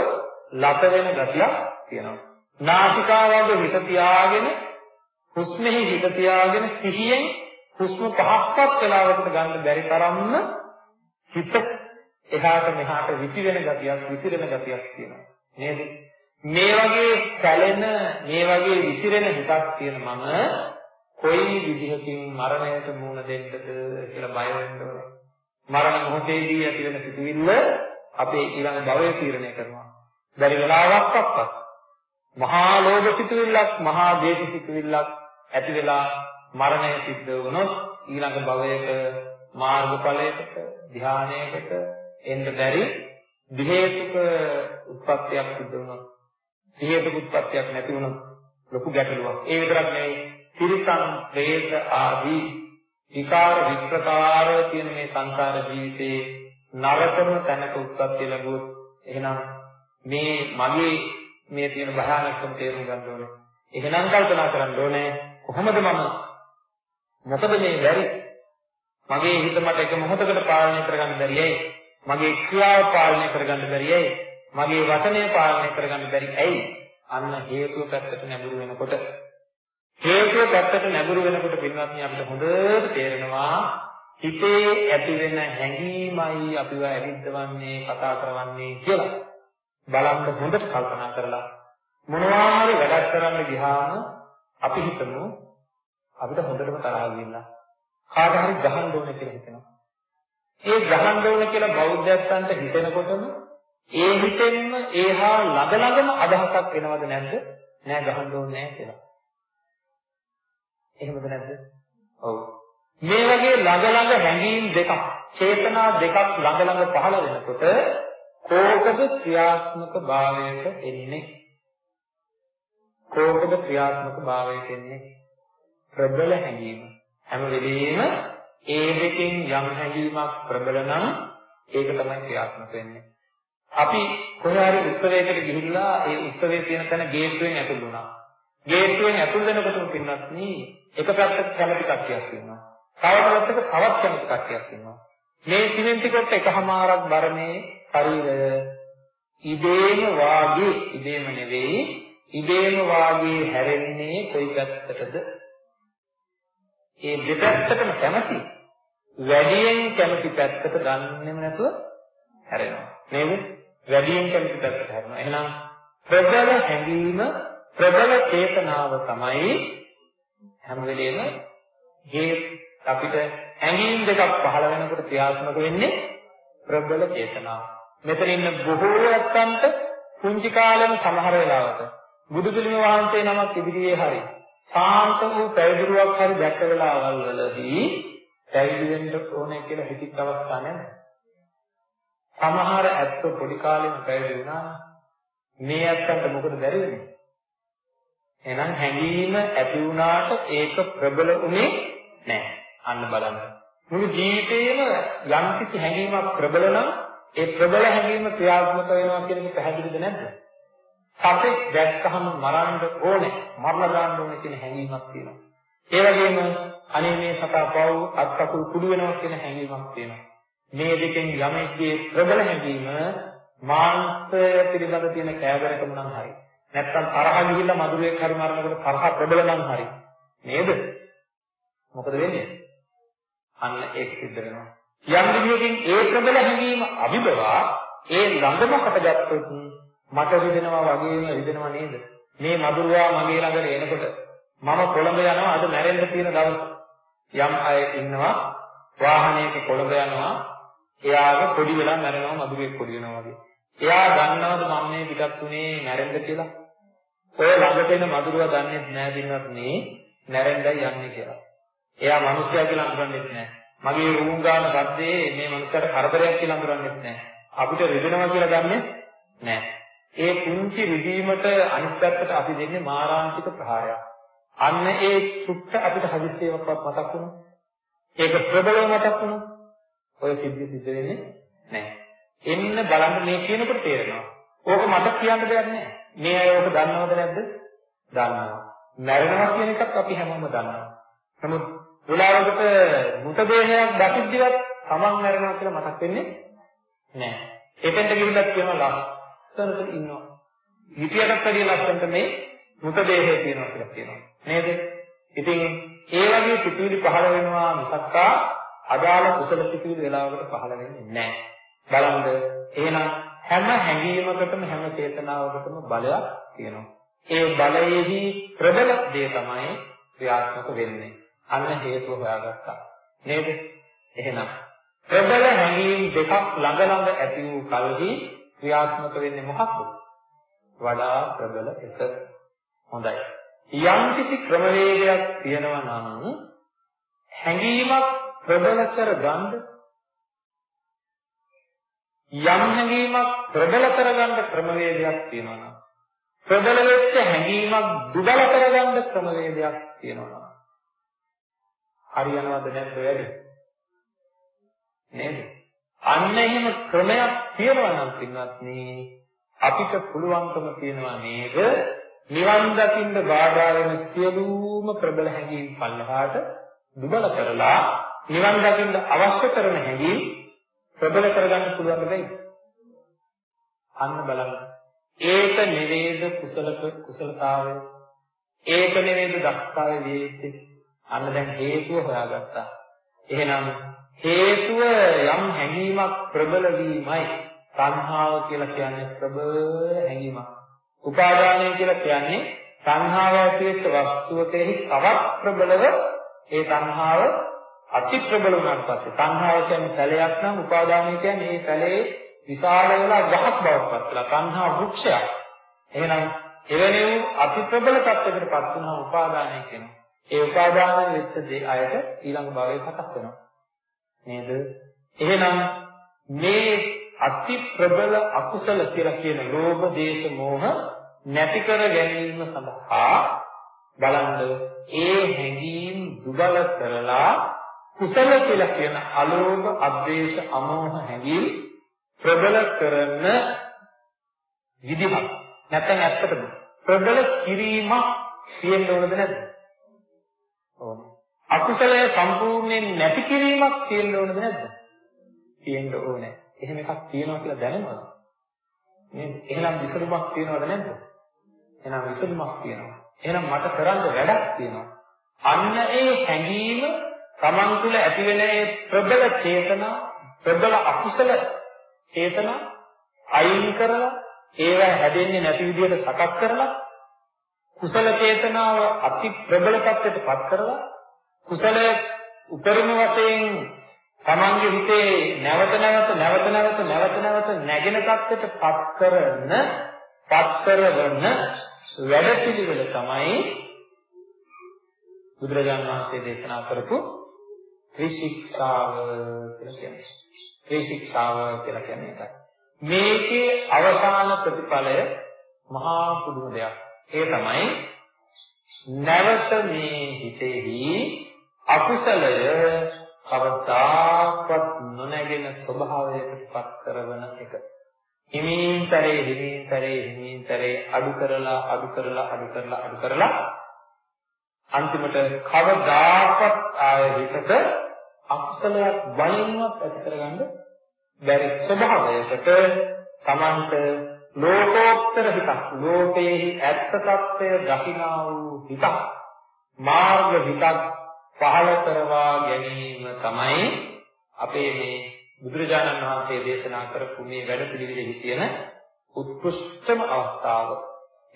ලත වෙන ගතියක් තියෙනවා. නාසිකාවද හිත තියාගෙන හුස්මෙහි හිත තියාගෙන සිහියෙන් හුස්ම පහක්වත් වෙලාවකට ගන්න බැරි තරම්ම හිත එහාට මෙහාට විසිරෙන ගතියක් විසිරෙන ගතියක් තියෙනවා. නේද? මේ වගේ සැලෙන මේ වගේ විසිරෙන හිතක් තියෙන මම කොයි විදිහකින් මරණයට මුහුණ දෙන්නද කියලා බය වෙන්න ඕනේ. මරණ මොහොතේදී ඇති වෙන සිතුවිල්ල අපේ ඊළඟ භවය තීරණය කරනවා. බැරි වෙලාවක්වත්. මහා ලෝභ සිතුවිල්ලක් මහා දේශ සිතුවිල්ලක් ඇති වෙලා මරණය සිද්ධ වුණොත් ඊළඟ භවයක මාර්ගඵලයකට ධානයකට එන්න බැරි විහෙතුක උත්පත්තියක් සිද්ධ වුණොත් විහෙතුක උත්පත්තියක් නැති වුණොත් ලොකු ගැටලුවක්. ඒ විතරක් නෙවෙයි තිරිසන්, പ്രേත ආදී විකාර වික්‍රකාර කියන මේ සංසාර ජීවිතේ නරකම තැනක උත්පත්ති ලැබුවොත් එහෙනම් මේ මගේ මේ තියෙන භයානකම තේරුම් ගන්න ඕනේ. එහෙනම් කල්පනා කරන්න ඕනේ කොහොමද මම මොකද මේ බැරි මගේ හිත මට එක මොහොතකට පාලනය කරගන්න බැරි ඇයි? මගේ ක්‍රියාව පාලනය කරගන්න බැරි ඇයි? මගේ වචනය පාලනය කරගන්න බැරි ඇයි? අන්න හේතුව පැත්තට නැඹුරු වෙනකොට හේතුව පැත්තට නැඹුරු වෙනකොට පින්වත්නි අපිට හොඳට තේරෙනවා හිතේ ඇති වෙන හැඟීමයි අපිව ඇවිද්දවන්නේ කතා කරවන්නේ කියලා. බලන්න හොඳට කල්පනා කරලා මොනවා හරි වැඩක් කරන්න ගියාම අපි හිතමු අපිට හොඳටම තරහ ගිහිල්ලා කාට හරි ගහන්න ඕනේ කියලා හිතෙනවා. ඒ ගහන්න ඕනේ කියලා බෞද්ධයන්ට හිතෙනකොටම ඒ හිතෙන්න ඒහා ළඟ ළඟම අදහසක් එනවද නැද්ද? නෑ ගහන්න ඕනේ නෑ කියලා. එහෙමද නැද්ද? ඔව්. මේ වගේ ළඟ ළඟ හැඟීම් දෙකක්, චේතනා දෙකක් ළඟ ළඟ පහළ වෙනකොට කෝකද ක්‍රියාත්මක භාවයට එන්නේ? කෝකද ක්‍රියාත්මක භාවයට එන්නේ? ප්‍රබල හැඟීම. හැම වෙලෙම ඒ දෙකෙන් යම් හැඟීමක් ප්‍රබල නම් ඒක තමයි ක්‍රියාත්මක වෙන්නේ. අපි කොහේ හරි උත්සවයකට ගිහිල්ලා ඒ උත්සවයේ තියෙන තැන ගේට්ටුවෙන් ඇතුල් වුණා. ගේට්ටුවෙන් ඇතුල් වෙනකොටම පින්නත් නී එක පැත්තක කැමති කට්ටියක් ඉන්නවා. තව පැත්තක තවත් කැමති කට්ටියක් ඉන්නවා. මේ සිමෙන්ති කොට එකහමාරක් බරමේ ශරීරය ඉබේම වාගේ ඉබේම නෙවෙයි ඉබේම වාගේ හැරෙන්නේ කොයි පැත්තටද ඒ දෙපැත්තටම කැමති වැඩියෙන් කැමති පැත්තට ගන්නෙම නැතුව හැරෙනවා. නේද? වැඩියෙන් කැමති පැත්තට හැරෙනවා. එහෙනම් ප්‍රබල හැඟීම ප්‍රබල චේතනාව තමයි හැම වෙලෙම මේ අපිට හැඟීම් දෙකක් පහළ වෙනකොට ක්‍රියාත්මක වෙන්නේ ප්‍රබල චේතනාව. මෙතන ඉන්න බොහෝ ඇත්තන්ට පුංචි කාලෙම සමහර වෙලාවට බුදු පිළිම වහන්සේ නමක් ඉදිරියේ හරි සාන්ත වූ පැවිදිරුවක් හරි දැක්ක වෙලාවල් වලදී පැවිදි වෙන්න ඕනේ කියලා හිතිච්ච අවස්ථා නැහැ. සමහර ඇත්ත පොඩි කාලෙම පැවිදි වුණා. මේ ඇත්තන්ට මොකද බැරි වෙන්නේ? එහෙනම් හැඟීම ඇති වුණාට ඒක ප්‍රබල උනේ නැහැ. අන්න බලන්න. මුළු ජීවිතේම යම් කිසි හැඟීමක් ප්‍රබල නම් ඒ ප්‍රබල හැඟීම ක්‍රියාත්මක වෙනවා කියන එක පැහැදිලිද නැද්ද? සතෙක් දැක්කහම මරන්න ඕනේ, මරලා දාන්න ඕනේ කියන හැඟීමක් තියෙනවා. ඒ වගේම අනේ මේ සතා පව් අත්කකුල් කුඩු වෙනවා කියන හැඟීමක් තියෙනවා. මේ දෙකෙන් යමෙක්ගේ ප්‍රබල හැඟීම මාංශය පිළිබඳ තියෙන කෑදරකම නම් හරි. නැත්තම් තරහ ගිහිල්ලා මధుරයක් හරි මරනකොට තරහ ප්‍රබල නම් හරි. නේද? මොකද වෙන්නේ? අන්න ඒක සිද්ධ වෙනවා. යම් විදියකින් ඒ ප්‍රබල හැඟීම අභිබවා ඒ ළඟම කොටගත්තොත් මට රිදෙනවා වගේම රිදෙනවා නේද? මේ මధుරවා මගේ ළඟට එනකොට මම කොළඹ යනවා අද මැරෙන්න තියෙන දවස. යම් අය ඉන්නවා වාහනයක කොළඹ යනවා එයාගේ පොඩි වෙලා මැරෙනවා මధుරෙක් පොඩි වෙනවා වගේ. එයා දන්නවද මම මේ පිටත් උනේ මැරෙන්න කියලා? ඔය ළඟට එන මధుරවා දන්නේ නැහැ දිනවත් මේ මැරෙන්නයි යන්නේ කියලා. එයා මිනිස්සයා කියලා අඳුරන්නේ නැහැ. මගේ රූම් ගන්න සද්දේ මේ මිනිස්සට කරදරයක් කියලා අඳුරන්නේ නැහැ. අපිට රිදෙනවා කියලා ගන්නෙ නැහැ. ඒ කුංචි රිදීමට අනිත් පැත්තට අපි දෙන්නේ මාරාන්තික ප්‍රහාරයක්. අන්න ඒ සුත්ත අපිට හදිස්සියවක්වත් මතක් වුණා. ඒක ප්‍රබලව මතක් වුණා. ඔය සිද්ධිය සිද්ධ වෙන්නේ නැහැ. එන්න බලන්න මේ කියනකොට තේරෙනවා. ඕක මට කියන්න දෙයක් නැහැ. මේ අය ඕක දන්නවද නැද්ද? දන්නවා. මැරෙනවා කියන එකත් අපි හැමෝම දන්නවා. නමුත් වෙලාවකට මුතදේහයක් දකිද්දිවත් තමන් මැරෙනවා කියලා මතක් වෙන්නේ නැහැ. එතෙන්ට ගිහිල්ලා කියනවා ලස්සනට ඉන්නවා. හිතියටත් වැඩිය ලස්සනට මේ මුතදේහය තියෙනවා කියලා කියනවා. නේද? ඉතින් ඒ වගේ සිතුවිලි පහළ වෙනවා මිසක්කා අදාළ කුසල සිතුවිලි වෙලාවකට පහළ වෙන්නේ නැහැ. බලන්න එහෙනම් හැම හැඟීමකටම හැම චේතනාවකටම බලයක් තියෙනවා. ඒ බලයේහි ප්‍රබල දේ තමයි ක්‍රියාත්මක වෙන්නේ. අන්න හේතුව හොයාගත්තා. නේද? එහෙනම් ප්‍රබල හැඟීම් දෙකක් ළඟ ළඟ ඇති වූ කලෙහි ක්‍රියාත්මක වෙන්නේ මොකක්ද? වඩා ප්‍රබල එක. හොඳයි. යම් කිසි ක්‍රමවේදයක් තියෙනවා නම් හැඟීමක් ප්‍රබල කරගන්න යම් හැඟීමක් ප්‍රබල කරගන්න ක්‍රමවේදයක් තියෙනවා නම් ප්‍රබල වෙච්ච හැඟීමක් දුබල කරගන්න ක්‍රමවේදයක් තියෙනවා නම් හරියනවද නැද්ද වැඩි නේද අන්න එහෙම ක්‍රමයක් තියෙනවා නම් පින්වත්නි අපිට පුළුවන්කම තියෙනවා නේද නිවන් දකින්න බාධා වෙන සියලුම ප්‍රබල හැඟීම් පල්ලහාට දුබල කරලා නිවන් දකින්න අවශ්‍ය කරන හැඟීම් ප්‍රබල කරගන්න පුළුවන් දෙයි. අන්න බලන්න. ඒක නෙවේද කුසල කුසලතාවය. ඒක නෙවේද දක්ෂතාවය වේත්තේ. අන්න දැන් හේතුව හොයාගත්තා. එහෙනම් හේතුව යම් හැඟීමක් ප්‍රබල වීමයි. සංහාව කියලා කියන්නේ ප්‍රබල හැඟීමක්. උපාදානය කියලා කියන්නේ සංහාව ඇතිවෙච්ච වස්තුවකෙහි තවත් ප්‍රබලව ඒ සංහාව අති ප්‍රබල වුණාට පස්සේ සංහාව කියන්නේ සැලයක් නම් උපාදානය කියන්නේ මේ සැලේ විශාල වෙලා ගහක් බවට පත් වෙලා සංහා වෘක්ෂයක්. එහෙනම් එවැනි වූ අති ප්‍රබල තත්යකට පත් වුණා උපාදානය කියනවා. ඒ උපාදානය වෙච්ච දේ අයට ඊළඟ භවයේ සකස් වෙනවා. නේද? එහෙනම් මේ අති ප්‍රබල අකුසල කියලා කියන ලෝභ, දේශ, මෝහ නැති කර ගැනීම සඳහා බලන්න ඒ හැඟීම් දුබල කරලා කුසල කියලා කියන අලෝභ, අද්වේෂ, අමෝහ හැඟීම් ප්‍රබල කරන විදිහක්. නැත්නම් ඇත්තටම ප්‍රබල කිරීමක් තියෙන්න ඕනද නැද්ද? ඕන. අකුසලය සම්පූර්ණයෙන් නැති කිරීමක් තියෙන්න ඕනද නැද්ද? තියෙන්න ඕනේ. එහෙම එකක් තියෙනවා කියලා දැනෙනවද? නේද? එහෙනම් විසඳුමක් තියෙනවද නැද්ද? එහෙනම් විසඳුමක් තියෙනවා. එහෙනම් මට කරන්න වැඩක් තියෙනවා. අන්න ඒ හැඟීම Taman තුල ඇතිවෙන ඒ ප්‍රබල චේතනා ප්‍රබල අකුසල චේතනා අයින් කරලා ඒවා හැදෙන්නේ නැති විදිහට සකස් කරලා කුසල චේතනාව අති ප්‍රබල tattete පත් කරලා කුසලය උපරිම වශයෙන් තමන්ගේ හිතේ නැවත නැවත නැවත නැවත නැවත නැවත නැගෙන tattete පත් කරන පත් කරන වැඩපිළිවෙල තමයි බුදුරජාණන් වහන්සේ දේශනා කරපු ත්‍රිශික්ෂාව කියලා කියන්නේ. ත්‍රිශික්ෂාව කියලා කියන්නේ ඒකයි. මේකේ අවසාන ප්‍රතිඵලය මහා පුදුම දෙයක්. ඒ තමයි නැවත මේ හිතෙහි අකුසලය කවදාකවත් නොනැගෙන ස්වභාවයකට පත් කරන එක. හිමීන්තරේ හිමීන්තරේ හිමීන්තරේ අඩු කරලා අඩු කරලා අඩු කරලා අඩු කරලා අන්තිමට කවදාකවත් ආය හිතට අකුසලයක් වලින්වත් ඇති කරගන්න බැරි ස්වභාවයකට Tamanට ලෝකෝත්තර හිතක් ලෝකයේ ඇත්ත తත්වය දකිනා වූ හිතක් මාර්ග හිතක් පහළ කරවා ගැනීම තමයි අපේ මේ බුදුරජාණන් වහන්සේ දේශනා කරපු මේ වැඩපිළිවෙලෙහි තියෙන උත්කෘෂ්ඨම අවස්ථාව.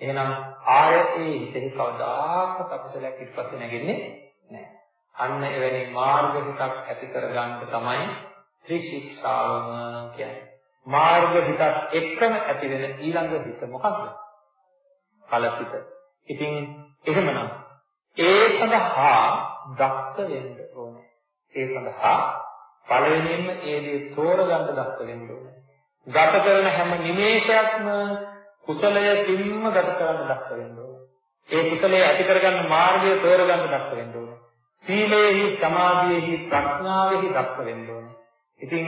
එහෙනම් ආයතේ හිතේ කවදාකවත් අපසලයක් ඉස්පස්සේ නැගෙන්නේ නැහැ. අන්න එවැනි මාර්ග හිතක් ඇති කරගන්න තමයි ත්‍රිශික්ෂාවම කියන්නේ. මාර්ග හිතක් එක්කම ඇති වෙන ඊළඟ හිත මොකක්ද? කලසිත. ඉතින් එහෙමනම් ඒ සඳහා දක්ෂ වෙන්න ඕනේ. ඒ සඳහා පළවෙනියෙන්ම ඒ දේ තෝරගන්න දක්ෂ වෙන්න ඕනේ. ගත කරන හැම නිමේෂයක්ම කුසලය කිම්ම ගත කරන්න දක්ෂ වෙන්න ඕනේ. ඒ කුසලය ඇති කරගන්න මාර්ගය තෝරගන්න දක්ෂ වෙන්න ඕනේ. සීලේහි සමාධියේහි ප්‍රඥාවෙහි දක්ෂ වෙන්න ඕනේ. ඉතින්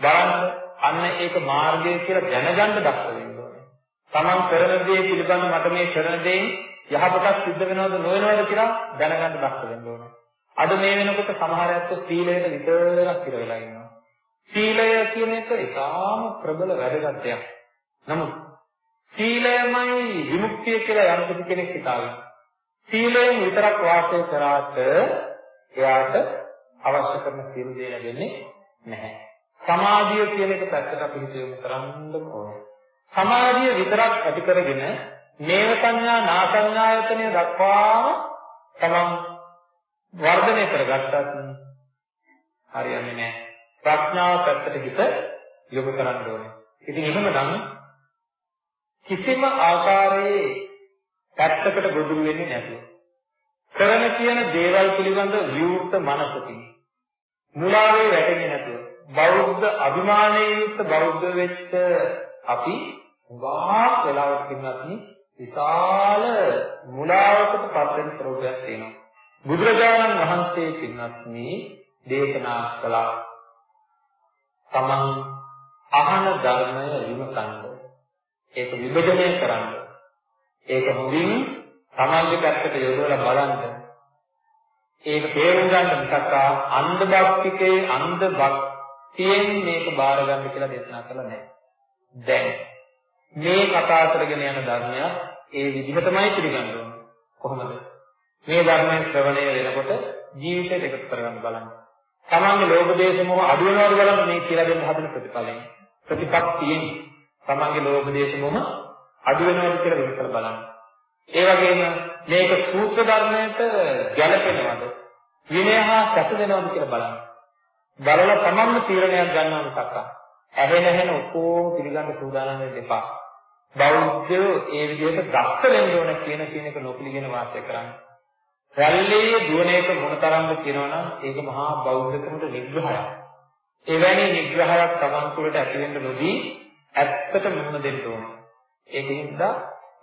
බලන්න අන්න ඒක මාර්ගය කියලා දැනගන්න දක්ෂ වෙන්න ඕනේ. Taman කරන දේ පිළිබඳව මට මේ කරන දේ යහපතක් සිද්ධ වෙනවද නොවෙනවද කියලා දැනගන්න දක්ෂ වෙන්න ඕනේ. අද මේ වෙනකොට සමහර අයත් සීලයට විතරක් ඉර වෙලා ඉන්නවා. සීලය කියන එක ඉතාම ප්‍රබල වැදගත් දෙයක්. නමුත් සීලයමයි විමුක්තිය කියලා යම් කෙනෙක් හිතාගෙන සීලයෙන් විතරක් වාසය කරාට එයාට අවශ්‍ය කරන සියලු දේ ලැබෙන්නේ නැහැ. සමාධිය කියන එක පැත්තට අපි හිතෙමු කරන්න ඕනේ. සමාධිය විතරක් ඇති කරගෙන නේව සංඥා නා සංඥායතනය දක්වාම තමන් වර්ධනය කරගත්තත් හරියන්නේ නැහැ. ප්‍රඥාව පැත්තට හිත යොමු කරන්න ඕනේ. ඉතින් එහෙමනම් කිසිම ආකාරයේ පැත්තකට ගොදුරු වෙන්නේ නැතුව කරන කියන දේවල් පිළිබඳ විවෘත මනසකින් මුලාවේ වැටෙන්නේ නැතුව බෞද්ධ අභිමානයේ යුක්ත බෞද්ධ වෙච්ච අපි උගාක් වෙලාවට පින්නත් විශාල මුලාවකට පත් වෙන ස්වરૂපයක් තියෙනවා. බුදුරජාණන් වහන්සේ පින්නත් දේශනා කළා. තමන් අහන ධර්මය විමසන්න. ඒක විභජනය කරන්න. ඒක හොඳින් තමන්ගේ පැත්තට යොදවලා බලන්න. ඒක තේරුම් ගන්න මිසක් අන්ධ භක්තිකේ අන්ධ භක්තියෙන් මේක බාර ගන්න කියලා දේශනා කළා නෑ. දැන් මේ කතා කරගෙන යන ධර්මයක් ඒ විදිහටමයි පිළිගන්න ඕනේ. කොහොමද? මේ ධර්මයේ ශ්‍රවණය වෙනකොට ජීවිතයට එකතු කරගන්න බලන්න. තමන්ගේ ලෝභ දේශ මොහ අඩු වෙනවද බලන්න මේ කියලා දෙන්න හදන ප්‍රතිඵලයෙන්. ප්‍රතිපත්තියෙන් තමන්ගේ ලෝභ දේශ මොහ අඩු වෙනවද කියලා විමසලා බලන්න. ඒ වගේම මේක සූත්‍ර ධර්මයට ගැළපෙනවද? විනය හා සැසදෙනවද කියලා බලන්න. බලලා තමන්ම තීරණයක් ගන්නවා මිසක් ඇහෙන ඇහෙන ඔක්කොම පිළිගන්න සූදානම් වෙන්න එපා. බෞද්ධයෝ ඒ විදිහට දක්ෂ වෙන්න ඕන කියන කියන එක නොපිළිගෙන වාසය කරන්නේ. රැල්ලේ දුවන එක මොනතරම්ද කියනවනම් ඒක මහා බෞද්ධකමට නිග්‍රහයක්. එවැනි නිග්‍රහයක් Taman තුළට ඇති වෙන්න නොදී ඇත්තට මුහුණ දෙන්න ඕන. ඒකින්ද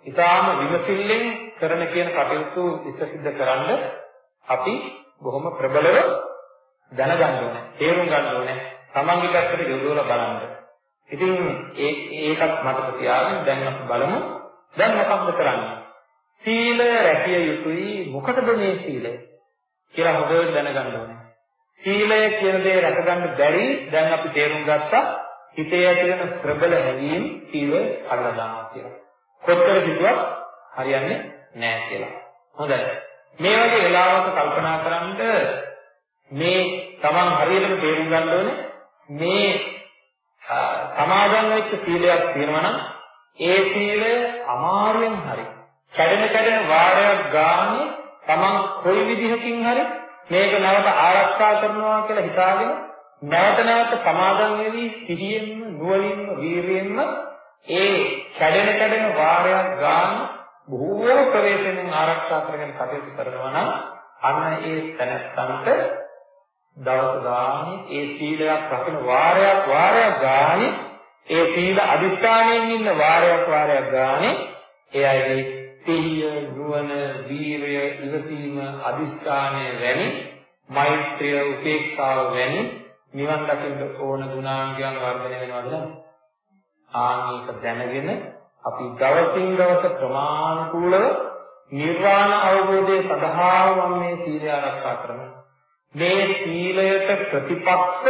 ඊටාම විමසිල්ලෙන් කරන කියන කටයුතු ඉෂ්ට සිද්ධ කරන්න අපි බොහොම ප්‍රබලව දැනගන්න ඕනේ. තේරුම් ගන්න ඕනේ. Tamanගේ පැත්තට යොදවලා බලන්න. ඉතින් ඒ ඒකත් මතක තියාගන්න දැන් අපි බලමු. දැන් මොකක්ද කරන්නේ? සීලය රැකිය යුතුයි. මොකටද මේ සීලය? කියලා හොඳට දැනගන්න ඕනේ. සීලය කියන දේ රැකගන්න බැරි දැන් අපි තේරුම් ගත්තා හිතේ ඇති වෙන ප්‍රබල හැඟීම් සීලය අල්ලා දානවා කියලා. කොච්චර හිතුවත් හරියන්නේ නැහැ කියලා. හොඳයි. මේ වගේ වෙලාවක කල්පනා කරන්ද මේ Taman හරියටම තේරුම් ගන්න ඕනේ මේ සමාදන් වෙච්ච සීලයක් තියෙනවා නම් ඒ සීලය අමාරුවෙන් හරි. කැඩෙන කැඩෙන වාරයක් ගානේ Taman කොයි විදිහකින් හරි මේක නැවත ආරක්ෂා කරනවා කියලා හිතාගෙන නැවත නැවත සමාදන් වෙවි සිහියෙන්ම නුවණින්ම වීරියෙන්ම ඒ කැඩෙන කැඩෙන වාරයක් ගාන බොහෝ ප්‍රවේශයෙන් ආරක්ෂා කරගෙන කටයුතු කරනවා නම් අන්න ඒ තැනත්තන්ට දවස ගානේ ඒ සීලයක් රකින්න වාරයක් වාරයක් ගානේ ඒ සීල අදිස්ථානයෙන් ඉන්න වාරයක් වාරයක් ගානේ එයයි සිහිය නුවණ වීරය ඉවසීම අදිස්ථානය වැනි මෛත්‍රිය උපේක්ෂාව වැනි නිවන් දකින්න ඕන ගුණාංගයන් වර්ධනය වෙනවද නැද්ද? ආනීක දැනගෙන අපි දවසින් දවස ක්‍රමානුකූලව නිර්වාණ අවබෝධය සඳහා මම මේ සීලය ආරක්ෂා කරනවා මේ සීලයට ප්‍රතිපක්ෂ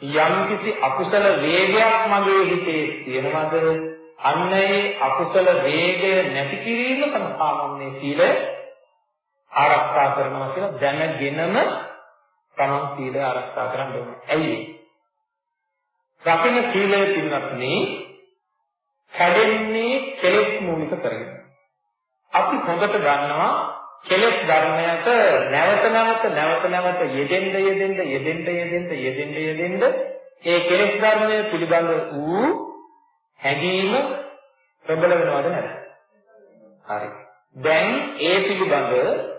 යම්කිසි අකුසල වේගයක් මගේ හිතේ තියෙනවද අන්න ඒ අකුසල වේගය නැති කිරීම සඳහා මම මේ සීලය ආරක්ෂා කරනවා කියලා දැනගෙනම තමන් සීලය ආරක්ෂා කරන්න ඕනේ. ඇයි? රකින්න සීලය පින්නත්නි කැඩෙන්නේ කෙලෙස් මූලික කරගෙන. අපි හොඳට දන්නවා කෙලෙස් ධර්මයට නැවත නැවත නැවත නැවත යෙදෙන්න යෙදෙන්න යෙදෙන්න යෙදෙන්න යෙදෙන්න යෙදෙන්න ඒ කෙලෙස් ධර්මය පිළිබඳ වූ හැඟීම ප්‍රබල වෙනවද නැද්ද? හරි. දැන් ඒ පිළිබඳ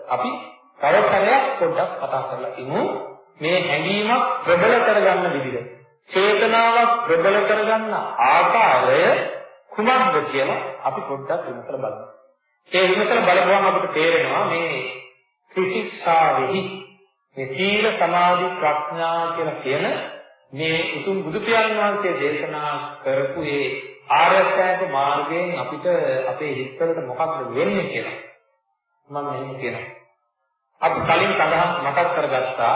අපි තව සැරයක් පොඩ්ඩක් කතා කරලා ඉමු. මේ හැඟීමක් ප්‍රබල කරගන්න විදිහ. චේතනාවක් ප්‍රබල කරගන්න ආකාරය කුමක්ද කියලා අපි පොඩ්ඩක් විමසලා බලමු. ඒ විමසලා බලපුවම අපිට තේරෙනවා මේ ත්‍රිශික්ෂාවෙහි මේ සීල සමාධි ප්‍රඥා කියලා කියන මේ උතුම් බුදු පියාණන් වහන්සේ දේශනා කරපු ඒ ආර්ය අෂ්ටාංග මාර්ගයෙන් අපිට අපේ හිතවලට මොකක්ද වෙන්නේ කියලා මම එහෙම කියනවා. අපි කලින් සඳහන් මතක් කරගත්තා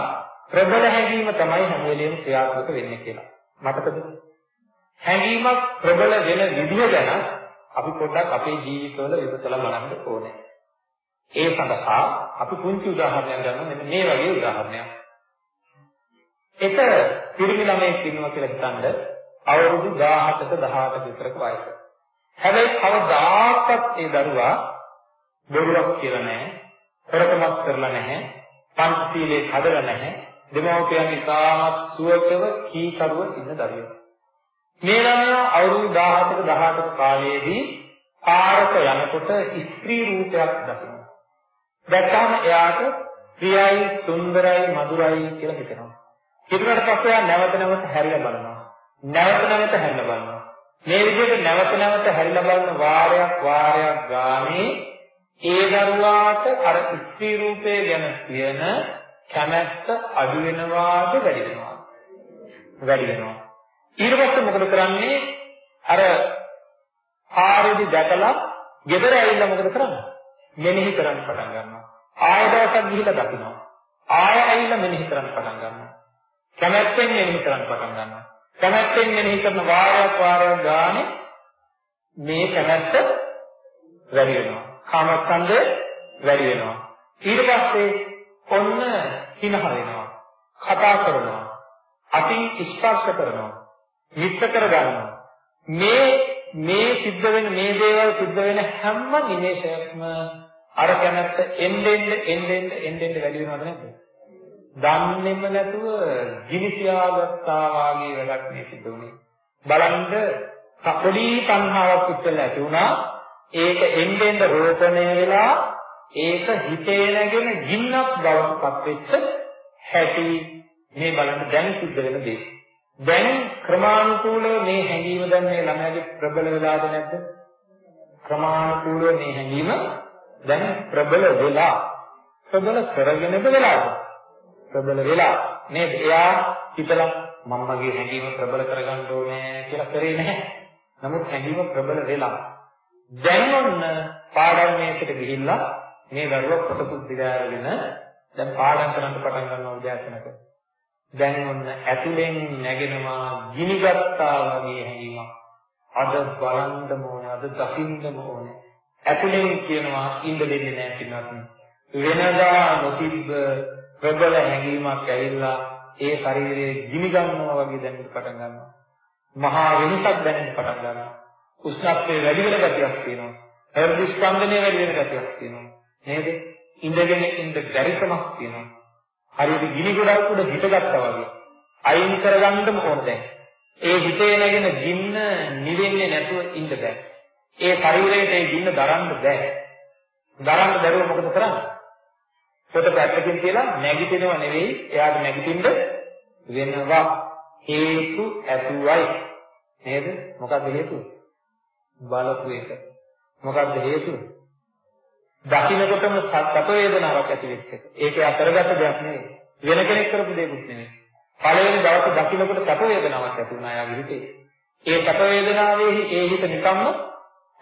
ප්‍රබල හැඟීම තමයි හැම වෙලෙම ක්‍රියාත්මක වෙන්නේ කියලා. මතකද? හැඟීමක් ප්‍රබල වෙන විදිහ ගැන අපි පොඩ්ඩක් අපේ ජීවිතවල විමසලා බලන්න ඕනේ. ඒ සඳහා අපි පුංචි උදාහරණයක් ගන්නවා මෙන්න මේ වගේ උදාහරණයක්. එක පිරිමි ළමයෙක් ඉන්නවා කියලා හිතනද අවුරුදු 17ක 18ක විතරක වයස. හැබැයි කවදාකවත් ඒ දරුවා බොරුවක් කියලා නැහැ, හොරකමක් කරලා නැහැ, පංචශීලයේ හදලා නැහැ, දෙමව්පියන් ඉතාමත් සුවචව කීකරුව ඉන්න දරුවෙක්. මේ ළමයා අවුරුදු 17ක 18ක කාලයේදී පාරක යනකොට ස්ත්‍රී රූපයක් දකිනවා. දැක්කම එයාට ප්‍රියයි, සුන්දරයි, මధుරයි කියලා හිතෙනවා. හිතුණාට පස්සේ එයා නැවත නැවත හැරිලා බලනවා. නැවත නැවත හැරිලා බලනවා. මේ විදිහට නැවත නැවත හැරිලා බලන වාරයක් වාරයක් ගානේ ඒ දරුවාට අර ස්ත්‍රී රූපය ගැන තියෙන කැමැත්ත අඩු වෙනවාද වැඩි වෙනවාද? වැඩි වෙනවා. ඊට පස්සේ මොකද කරන්නේ? අර ආරෙදි දැකලා ගෙදර ඇවිල්ලා මොකද කරන්නේ? මෙනෙහි කරන්න පටන් ගන්නවා. ආය දවසක් ගිහිල්ලා දකින්නවා. ආය ඇවිල්ලා මෙනෙහි කරන්න පටන් ගන්නවා. කැමැත්තෙන් මෙනෙහි කරන්න පටන් ගන්නවා. කැමැත්තෙන් මෙනෙහි කරන වාරයක් වාරයක් ගානේ මේ කැමැත්ත වැඩි වෙනවා. කාමච්ඡන්දය වැඩි වෙනවා. ඊට පස්සේ ඔන්න හිනහ වෙනවා. කතා කරනවා. අතින් ස්පර්ශ කරනවා. මිත්‍ර කර ගන්නවා. මේ මේ සිද්ධ වෙන මේ දේවල් සිද්ධ වෙන හැම නිමේෂයක්ම අර කැමැත්ත එන්නෙන් එන්නෙන් එන්නෙන් වැඩි වෙනවද නැද්ද? දන්නේම නැතුව ගිනි තියාගත්තා වාගේ වැඩක් මේ සිද්ධ වුණේ. බලන්න පොඩි තණ්හාවක් ඉස්සෙල්ලා ඇති වුණා. ඒක එන්නෙන් රෝපණය වෙලා ඒක හිතේ නැගෙන ගින්නක් බවට පත් වෙච්ච හැටි මේ බලන්න දැන් සිද්ධ වෙන දේ. දැන් ක්‍රමානුකූලව මේ හැඟීම දැන් මේ ළමයාගේ ප්‍රබල වෙලාද නැද්ද? ක්‍රමානුකූලව මේ හැඟීම දැන් ප්‍රබල වෙලා ප්‍රබල කරගෙනද වෙලාද? ප්‍රබල වෙලා නේද? එයා හිතලා මම මගේ හැඟීම ප්‍රබල කරගන්න ඕනේ කියලා කරේ නැහැ. නමුත් හැඟීම ප්‍රබල වෙලා දැන් ඔන්න පාඩම් මේකට ගිහිල්ලා මේ දරුවා පොතකුත් දිගාරගෙන දැන් පාඩම් කරන්න පටන් ගන්නවා උදෑසනක. දැන් ඔන්න ඇතුලෙන් නැගෙනවා ගිනිගත්තා වගේ හැඟීමක්. අද බලන්න ඕනේ, අද දකින්න ඕනේ. ඇතුලෙන් කියනවා ඉන්න දෙන්නේ නැහැ පින්වත්නි. වෙනදා නොතිබ්බ ප්‍රබල හැඟීමක් ඇවිල්ලා ඒ ශරීරයේ ගිනි ගන්නවා වගේ දැනෙන්න පටන් ගන්නවා. මහා වෙනසක් දැනෙන්න පටන් ගන්නවා. උෂ්ණත්වය වැඩි වෙන ගතියක් තියෙනවා. හෘද ස්පන්දනය වැඩි වෙන ගතියක් තියෙනවා. නේද? ඉඳගෙන ඉන්න බැරිකමක් තියෙනවා. හරියට ගිනි ගොඩක් උඩ හිටගත්තා වගේ. අයින් කරගන්නම ඕන දැන්. ඒ හිතේ නැගෙන ගින්න නිවෙන්නේ නැතුව ඉන්න බෑ. ඒ ශරීරයට ඒ ගින්න දරන්න බෑ. දරන්න බැරුව මොකද කරන්නේ? පොත පැත්තකින් තියලා නැගිටිනව නෙවෙයි එයාට නැගිටින්න වෙනවා හේතු ඇතුවයි නේද මොකක්ද හේතුව බලපු එක මොකක්ද හේතුව දකින්නකොටම සැප වේදනාවක් ඇති වෙච්ච එක. ඒක අතරගත දෙයක් නෙවෙයි. වෙන කෙනෙක් කරපු දෙයක් නෙවෙයි. පළවෙනි දවසේ දකින්නකොට සැප වේදනාවක් ඇති වුණා යාගේ හිතේ ඒ සැප වේදනාවේ ඒ හිත නිකම්ම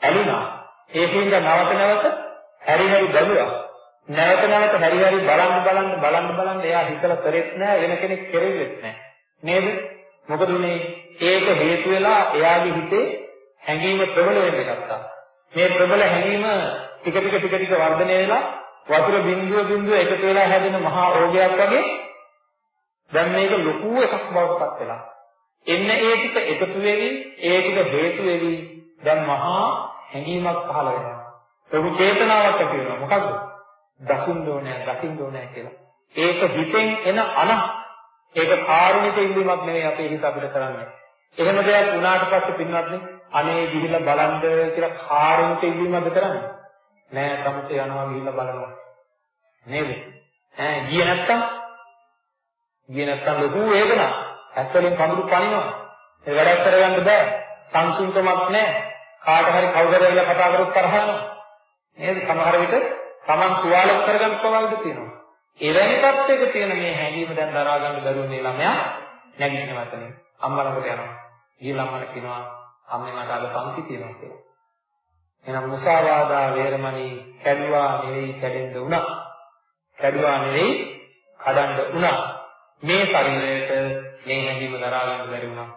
ඇලුනා. ඒකින්ද නවත නැවත හැරි හැරි බැලුවා. නැවත නැවත හරි හරි බලන්න බලන්න බලන්න බලන්න එයා හිතලා කරෙත් නෑ වෙන කෙනෙක් කෙරෙන්නේ නෑ නේද? මොකද උනේ? ඒක හේතු වෙලා එයාගේ හිතේ හැඟීම ප්‍රබල වෙන්න ගත්තා. මේ ප්‍රබල හැඟීම ටික ටික ටික ටික වර්ධනය වෙලා වතුර බිඳුව බිඳුව එකතු වෙලා හැදෙන මහා ඕගයක් වගේ දැන් මේක ලොකු එකක් බවට පත් වෙලා එන්න ඒ ටික එකතු වෙවි ඒ ටික හේතු වෙවි දැන් මහා හැඟීමක් පහළ වෙනවා ලොකු චේතනාවක් ඇති වෙනවා මොකද්ද දකින්න ඕනේ දකින්න ඕනේ කියලා. ඒක හිතෙන් එන අන ඒක කාරුණික ඉල්ලීමක් නෙවෙයි අපේ හිත අපිට කරන්නේ. එහෙම දෙයක් වුණාට පස්සේ පින්වත්නි අනේ ගිහිල්ලා බලන්න කියලා කාරුණික ඉල්ලීමක්ද කරන්නේ? නෑ සමුතේ යනවා ගිහිල්ලා බලනවා. නේද? ඈ ගියේ නැත්තම් ගියේ නැත්තම් ලොකු වේදනාවක්. ඇත්තලින් කඳුළු පනිනවා. ඒ වැඩක් කරගන්න බෑ. සංසුන්කමක් නෑ. කාට හරි කවුරුහරි වෙලා කතා කරොත් තරහ යනවා. නේද? සමහර විට Taman තුවාල කරගන්න ප්‍රවල්ද තියෙනවා. එවැනි තත්යක තියෙන මේ හැඟීම දැන් දරා ගන්න බැරුව මේ ළමයා නැගිටිනවා එතනින්. අම්මා ළඟට යනවා. ගිහලා අම්මට කියනවා අම්මේ මට අද පන්ති තියෙනවා කියලා. එහෙනම් මුසාවාදා වේරමණී කැඩුවා නෙවෙයි කැඩෙන්න උනා. කැඩුවා නෙවෙයි කඩන්න උනා. මේ ශරීරයට මේ හැඟීම දරා ගන්න බැරි වුණා.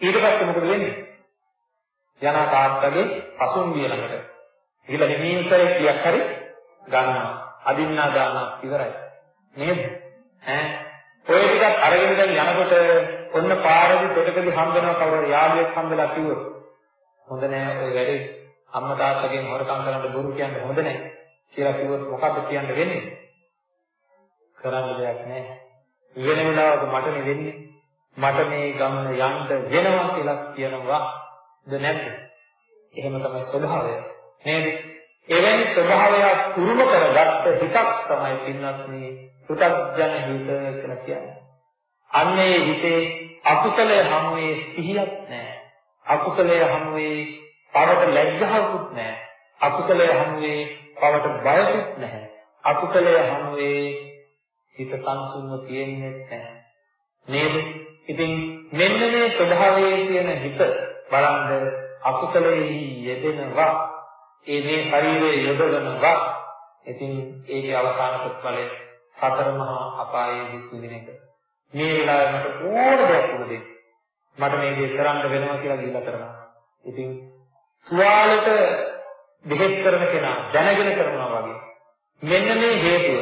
ඊට පස්සේ මොකද වෙන්නේ? යනා තාත්තගේ පසුම්බිය ළඟට. ගිහලා හිමීන් කරේ කීයක් හරි ගන්නවා. අදින්නා දානවා ඉවරයි. නේද? ඈ ඔය ටිකක් අරගෙන දැන් යනකොට ඔන්න පාරදී තොටකදී හම්බ වෙනවා කවුරු යාළුවෙක් හම්බෙලා කිව්වොත් හොඳ නෑ ඔය වැඩේ අම්මා තාත්තගෙන් හොරකම් කරන්න බොරු කියන්න හොඳ නෑ කියලා කිව්වොත් මොකද්ද කියන්න වෙන්නේ? කරන්න දෙයක් නෑ. වෙන වෙලාවක මට නෙවෙන්නේ. මට මේ ගමන යන්න වෙනවා කියලා කියනවා ද නැද්ද? එහෙම තමයි ස්වභාවය. නේද? එවැනි ස්වභාවයක් උරුම කරගත්ත හිතක් තමයි පින්වත් මේ පුතග්ජන හිත කියලා කියන්නේ. අන්නේ හිතේ අකුසලයේ හැමුවේ සිහියක් නැහැ. අකුසලයේ හැමුවේ පවට ලැජ්ජාවකුත් නැහැ. අකුසලයේ හැමුවේ පවට බයකුත් නැහැ. අකුසලයේ හැමුවේ හිත සංසුන්ව තියෙන්නේ නැහැ. නේද? ඉතින් මෙන්න මේ ස්වභාවයේ තියෙන හිත බලන්න අකුසලයේ යෙදෙනවා. ඒ මේ ශරීරයේ යොදවනවා. ඉතින් ඒකේ අවසාන ප්‍රතිඵලය සතර මහා අපායේ දුක් විඳින එක. මේ වෙලාවේ මට ඕන දෙයක් වුණේ. මට මේ දේ කරන්න වෙනවා කියලා දීලා කරනවා. ඉතින් සුවාලට දෙහෙත් කරන කෙනා දැනගෙන කරනවා වගේ. මෙන්න මේ හේතුව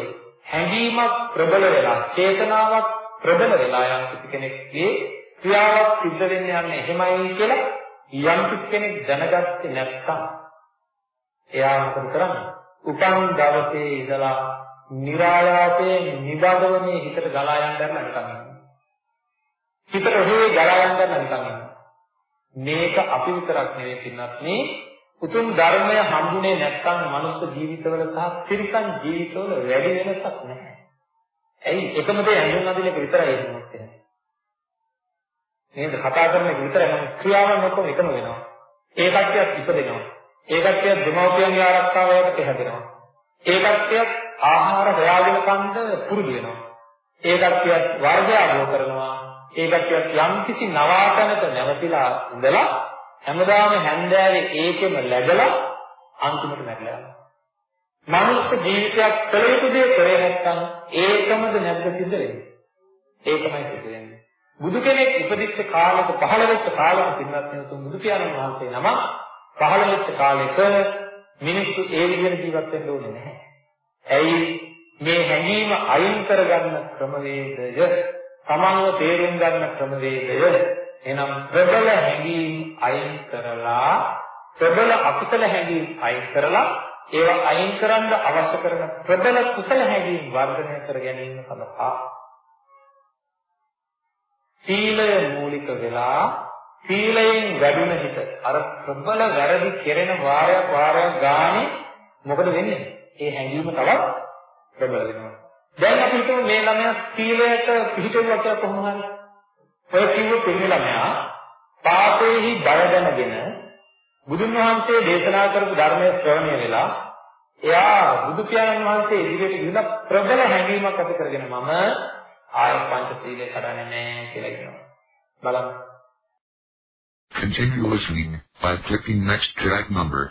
හැඟීමක් ප්‍රබල වෙලා චේතනාවක් ප්‍රබල වෙලා යම් කෙනෙක්ගේ ක්‍රියාවක් සිද්ධ වෙන්න යන්නේ එහෙමයි කියලා යම් කෙනෙක් දැනගත්තේ නැත්නම් එයා මොකද කරන්නේ? උපන් දවසේ ඉඳලා નિરાයාසයෙන් නිබඳව මේ හිතට ගලා යන්න දැන් නිකන් ඉන්නවා. හිතට හේ ගලා යන්න දැන් නිකන් ඉන්නවා. මේක අපි විතරක් නෙවෙයි පින්නත් මේ උතුම් ධර්මය හම්බුනේ නැත්නම් මනුස්ස ජීවිතවල සහ තිරිසන් ජීවිතවල වැඩි වෙනසක් නැහැ. ඇයි එකම දේ ඇඟෙන් අදින එක විතරයි එන්නේ නැහැ. නේද කතා කරන එක විතරයි මම ක්‍රියාවන් ඔක්කොම එකම වෙනවා. ඒ කට්ටියත් ඉපදෙනවා. ඒ කට්ටියත් දෙමව්පියන්ගේ ආරක්ෂාවකට හැදෙනවා. ඒ කට්ටියත් ආහාර හොයාගෙන කන්න පුරුදු වෙනවා. ඒ කට්ටියත් වර්ගය අගෝ කරනවා. ඒ කට්ටියත් යම්කිසි නවාතනක නැවතිලා ඉඳලා හැමදාම හැන්දෑවේ ඒකෙම läගලා අන්තිමට මැරලා යනවා. මනුස්ස ජීවිතයක් කළ යුතු දේ කරේ නැත්නම් ඒකමද නැද්ද සිද්ධ වෙන්නේ? ඒකමයි සිද්ධ වෙන්නේ. බුදු කෙනෙක් ඉපදිච්ච කාලෙක පහළ වෙච්ච කාලෙක පින්වත් නෙවතුන් බුදු පියාණන් වහන්සේ නම පහළ වෙච්ච කාලෙක මිනිස්සු ඒ විදිහට ජීවත් වෙන්න ඕනේ නැහැ. ඇයි මේ හැඟීම අයින් කරගන්න ක්‍රමවේදය තමන්ව තේරුම් ගන්න ක්‍රමවේදය එනම් ප්‍රබල හැඟීම් අයින් කරලා ප්‍රබල අකුසල හැඟීම් අයින් කරලා ඒවා අයින් කරන්න අවශ්‍ය කරන ප්‍රබල කුසල හැඟීම් වර්ධනය කර ගැනීම සඳහා සීලය මූලික වෙලා සීලයෙන් වැඩුණ හිත අර ප්‍රබල වැරදි කෙරෙන වාරයක් වාරයක් ගානේ මොකද වෙන්නේ? ඒ හැඟීම තවත් ප්‍රබල වෙනවා. දැන් අපි හිතමු මේ ළමයා සීලයට පිළිපෙවුවා කියලා කොහොම හරි. ඔය කිව්ව පිළිම ළමයා පාපේහි බය දැනගෙන බුදුන් වහන්සේ දේශනා කරපු ධර්මයේ ශ්‍රවණය වෙලා එයා බුදු පියාණන් වහන්සේ ඉදිරියට ගිහින් ප්‍රබල හැඟීමක් ඇති කරගෙන මම ආය පංච සීලය කඩන්නේ නැහැ කියලා කියනවා. බලන්න. Continue listening by clicking next track number.